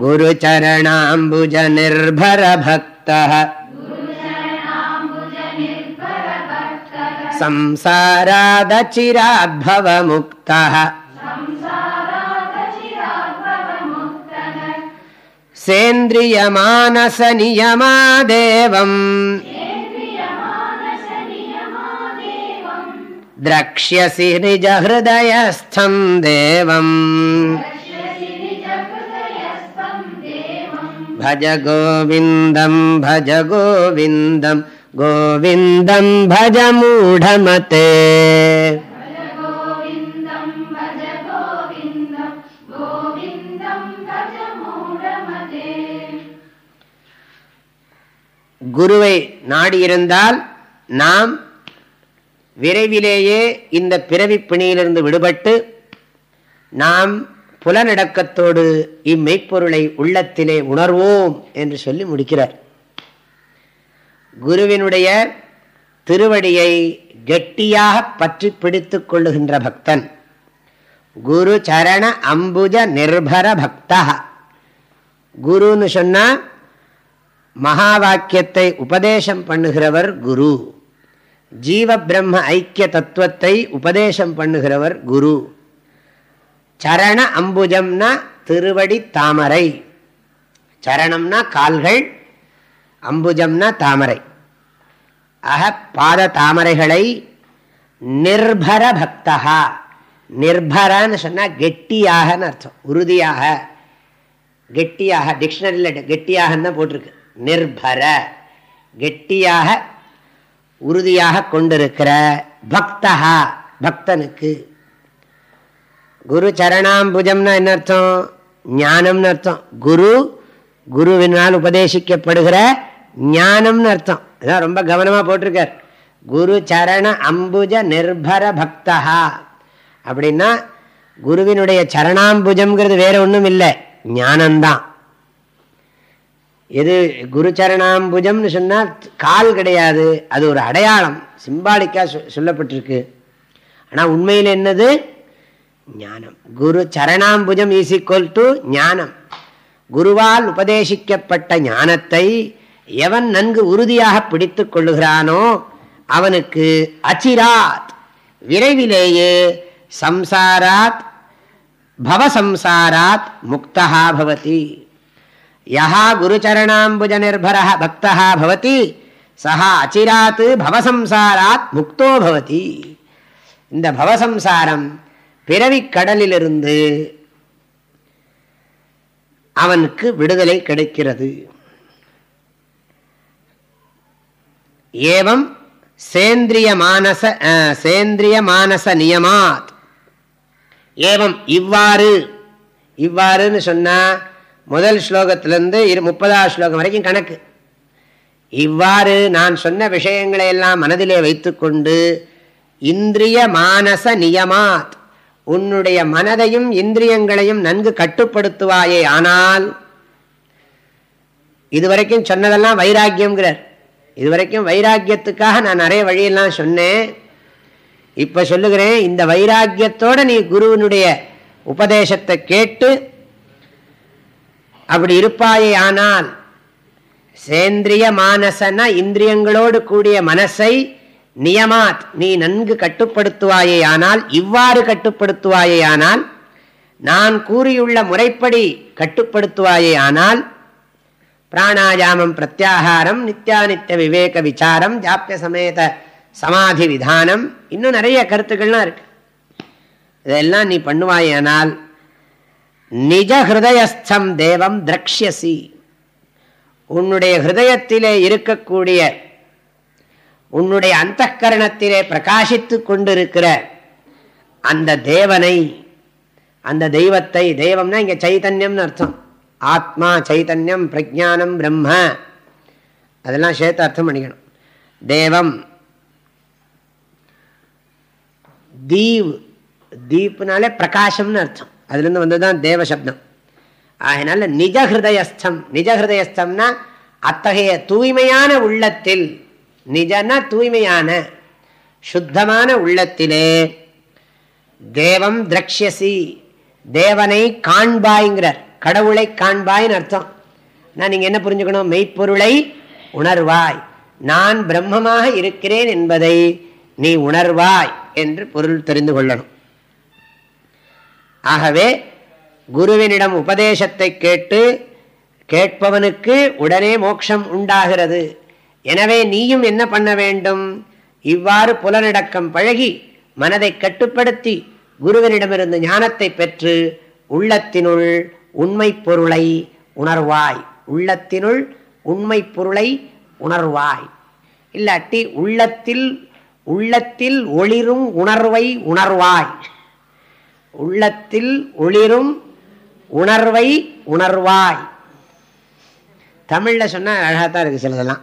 गुरुचरणाम्बुजनिर्भरभक्तः। संसारादचिराद्भवमुक्तः। सेन्द्रियमानसनियमादेवम्। द्रक्ष्यसि निजहृदयस्थं देवम् भज गोविन्दं भज गोविन्दम् गोविन्दं भज मूढमते குருவை நாடியிருந்தால் நாம் விரைவிலேயே இந்த பிறவி பிணியிலிருந்து விடுபட்டு நாம் புலநடக்கத்தோடு இம்மெய்ப்பொருளை உள்ளத்திலே உணர்வோம் என்று சொல்லி முடிக்கிறார். குருவினுடைய திருவடியை கெட்டியாக பற்றி பிடித்து கொள்ளுகின்ற பக்தன் குரு சரண அம்புஜ நிர்பர பக்தா. குருன்னு சொன்னா மகா வாக்கியத்தை உபதேசம் பண்ணுகிறவர் குரு ஜீவ பிரம்ம ஐக்கிய தத்துவத்தை உபதேசம் பண்ணுகிறவர் குரு. சரண அம்புஜம்னா திருவடி தாமரை. சரணம்னா கால்கள் அம்புஜம்னா தாமரை. ஆக பாத தாமரைகளை நிர்பர பக்தகா நிர்பரான்னு சொன்னால் கெட்டியாகன்னு அர்த்தம் உறுதியாக. கெட்டியாக டிக்ஷனரியில் கெட்டியாகன்னு தான் போட்டிருக்கு. நிர்பர கெட்டியாக உறுதியாக கொண்டிருக்கிற பக்தகா பக்தனுக்கு. குரு சரணாம்புஜம்னா என்ன அர்த்தம்? ஞானம்னு அர்த்தம். குரு குருவினால் உபதேசிக்கப்படுகிற ஞானம்னு அர்த்தம். இதான் ரொம்ப கவனமாக போட்டிருக்கார். குரு சரண அம்புஜ நிர்பர பக்தா. அப்படின்னா குருவினுடைய சரணாம்புஜம்ங்கிறது வேற ஒன்றும் இல்லை. ஞானம்தான். எது குரு சரணாம்புஜம்னு சொன்னால் கால் கிடையாது. அது ஒரு அடையாளம். சிம்பாலிக்காக சொல்லப்பட்டிருக்கு. ஆனால் உண்மையில் என்னது? ஞானம். குரு சரணாம்புஜம் இஸ் ஈக்குவல் டு ஞானம். குருவால் உபதேசிக்கப்பட்ட ஞானத்தை எவன் நன்கு உறுதியாக பிடித்து கொள்ளுகிறானோ அவனுக்கு அச்சிராத். விரைவிலேயே சம்சாராத் பவசம்சாராத் முக்தா பவதி. யா குருச்சரணாம்புஜ நிர்பர பக்தா பவதி. சஹா அச்சிராத் பவசம்சாராத் முக்தோ பவதி. இந்த பவசம்சாரம் பிறவிக் கடலிலிருந்து அவனுக்கு விடுதலை கிடைக்கிறது. ஏவம் சேந்திரிய மானச சேந்திரிய மானச நியமாத். ஏவம் இவ்வாறு இவ்வாறுன்னு சொன்னா முதல் ஸ்லோகத்திலிருந்து இரு முப்பதாவது ஸ்லோகம் வரைக்கும் கணக்கு. இவ்வாறு நான் சொன்ன விஷயங்களை எல்லாம் மனதிலே வைத்துக்கொண்டு இந்திரிய மானச நியமாத் உன்னுடைய மனதையும் இந்திரியங்களையும் நன்கு கட்டுப்படுத்துவாயே ஆனால் இதுவரைக்கும் சொன்னதெல்லாம் வைராக்கியம்ங்கிறார். இதுவரைக்கும் வைராக்கியத்துக்காக நான் நிறைய வழியெல்லாம் சொன்னேன். இப்போ சொல்லுகிறேன் இந்த வைராக்கியத்தோட நீ குருவினுடைய உபதேசத்தை கேட்டு அப்படி இருப்பாயே ஆனால் சேந்திரிய மானசன இந்திரியங்களோடு கூடிய மனசை நியமாத் நீ நன்கு கட்டுப்படுத்துவாயேயானால் இவ்வாறு கட்டுப்படுத்துவாயேயானால் நான் கூறியுள்ள முறைப்படி கட்டுப்படுத்துவாயே ஆனால் பிராணாயாமம் பிரத்யாகாரம் நித்தியானித்திய விவேக விசாரம் ஜாப்பிய சமேத சமாதி விதானம் இன்னும் நிறைய கருத்துக்கள்லாம் இருக்கு. இதெல்லாம் நீ பண்ணுவாயானால் நிஜ ஹிருதயஸ்தம் தேவம் திரக்ஷசி உன்னுடைய ஹிருதயத்திலே இருக்கக்கூடிய உன்னுடைய அந்த கரணத்திலே பிரகாசித்து கொண்டிருக்கிற அந்த தேவனை அந்த தெய்வத்தை தெய்வம்னா இங்க சைத்தன்யம்னு அர்த்தம். ஆத்மா சைத்தன்யம் பிரஜானம் பிரம்ம. அதெல்லாம் சேர்த்து அர்த்தம் பண்ணிக்கணும். தேவம். தீவ் தீப்னாலே பிரகாசம்னு அர்த்தம். அதுலேருந்து வந்ததுதான் தேவ சப்தம். அதனால நிஜ ஹிருதயஸ்தம். நிஜ ஹிருதயஸ்தம்னா அத்தகைய தூய்மையான உள்ளத்தில் நிஜனா தூய்மையான சுத்தமான உள்ளத்திலே தேவம் திரக்ஷசி தேவனை காண்பாய்ங்கிறார். கடவுளை காண்பாய்னு அர்த்தம். நான் நீங்க என்ன புரிஞ்சுக்கணும்? மெய்ப்பொருளை உணர்வாய். நான் பிரம்மமாக இருக்கிறேன் என்பதை நீ உணர்வாய் என்று பொருள் தெரிந்து கொள்ளணும். ஆகவே குருவினிடம் உபதேசத்தை கேட்டு கேட்பவனுக்கு உடனே மோட்சம் உண்டாகிறது. எனவே நீயும் என்ன பண்ண வேண்டும்? இவ்வாறு புலனடக்கம் பழகி மனதை கட்டுப்படுத்தி குருவனிடமிருந்து ஞானத்தை பெற்று உள்ளத்தினுள் உண்மை பொருளை உணர்வாய். உள்ளத்தினுள் உண்மை பொருளை உணர்வாய். இல்லாட்டி உள்ளத்தில் உள்ளத்தில் ஒளிரும் உணர்வை உணர்வாய். உள்ளத்தில் ஒளிரும் உணர்வை உணர்வாய். தமிழில் சொன்னால் அழகாக தான் இருக்குது சிலதெல்லாம்.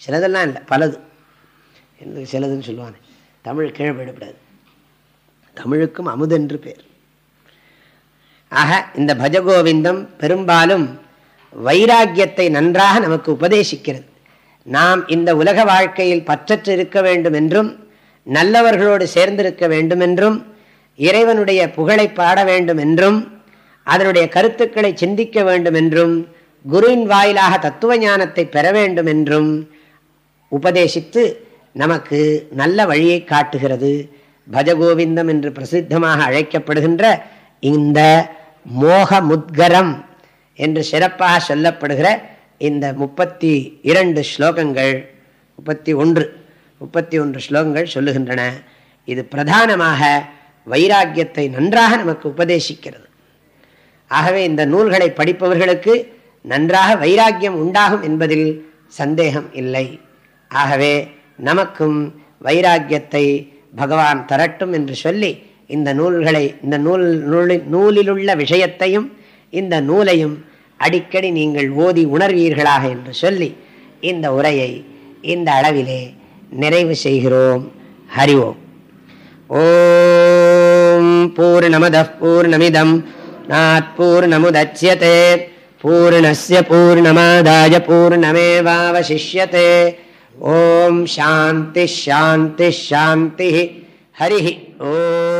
சிலதெல்லாம் இல்லை பலது. என்று சிலதுன்னு சொல்லுவாங்க தமிழ் கீழ்படப்படாது தமிழுக்கும் அமுதென்று பேர். ஆக இந்த பஜகோவிந்தம் பெரும்பாலும் வைராக்கியத்தை நன்றாக நமக்கு உபதேசிக்கிறது. நாம் இந்த உலக வாழ்க்கையில் பற்றற்று இருக்க வேண்டும் என்றும் நல்லவர்களோடு சேர்ந்திருக்க வேண்டும் என்றும் இறைவனுடைய புகழை பாட வேண்டும் என்றும் அதனுடைய கருத்துக்களை சிந்திக்க வேண்டும் என்றும் குருவின் வாயிலாக தத்துவ ஞானத்தை பெற வேண்டும் என்றும் உபதேசித்து நமக்கு நல்ல வழியை காட்டுகிறது. பஜகோவிந்தம் என்று பிரசித்தமாக அழைக்கப்படுகின்ற இந்த மோக முத்கரம் என்று சிறப்பாக சொல்லப்படுகிற இந்த முப்பத்தி இரண்டு ஸ்லோகங்கள் முப்பத்தி ஒன்று முப்பத்தி ஒன்று ஸ்லோகங்கள் சொல்லுகின்றன. இது பிரதானமாக வைராக்கியத்தை நன்றாக நமக்கு உபதேசிக்கிறது. ஆகவே இந்த நூல்களை படிப்பவர்களுக்கு நன்றாக வைராக்கியம் உண்டாகும் என்பதில் சந்தேகம் இல்லை. ஆகவே நமக்கும் வைராக்கியத்தை பகவான் தரட்டும் என்று சொல்லி இந்த நூல்களை இந்த நூல் நூலில் நூலிலுள்ள விஷயத்தையும் இந்த நூலையும் அடிக்கடி நீங்கள் ஓதி உணர்வீர்களாக என்று சொல்லி இந்த உரையை இந்த அளவிலே நிறைவு செய்கிறோம். ஹரி ஓம். ஓம் பூர்ணமத பூர்ணமிதம். நாற்பூர்ணமுதட்சியதே பூர்ணஸ்ய பூர்ணமாதாய பூர்ணமேவாவசிஷ்யते ஓம் சாந்தி ஷாந்தி ஷாந்தி ஹரி ஓம்.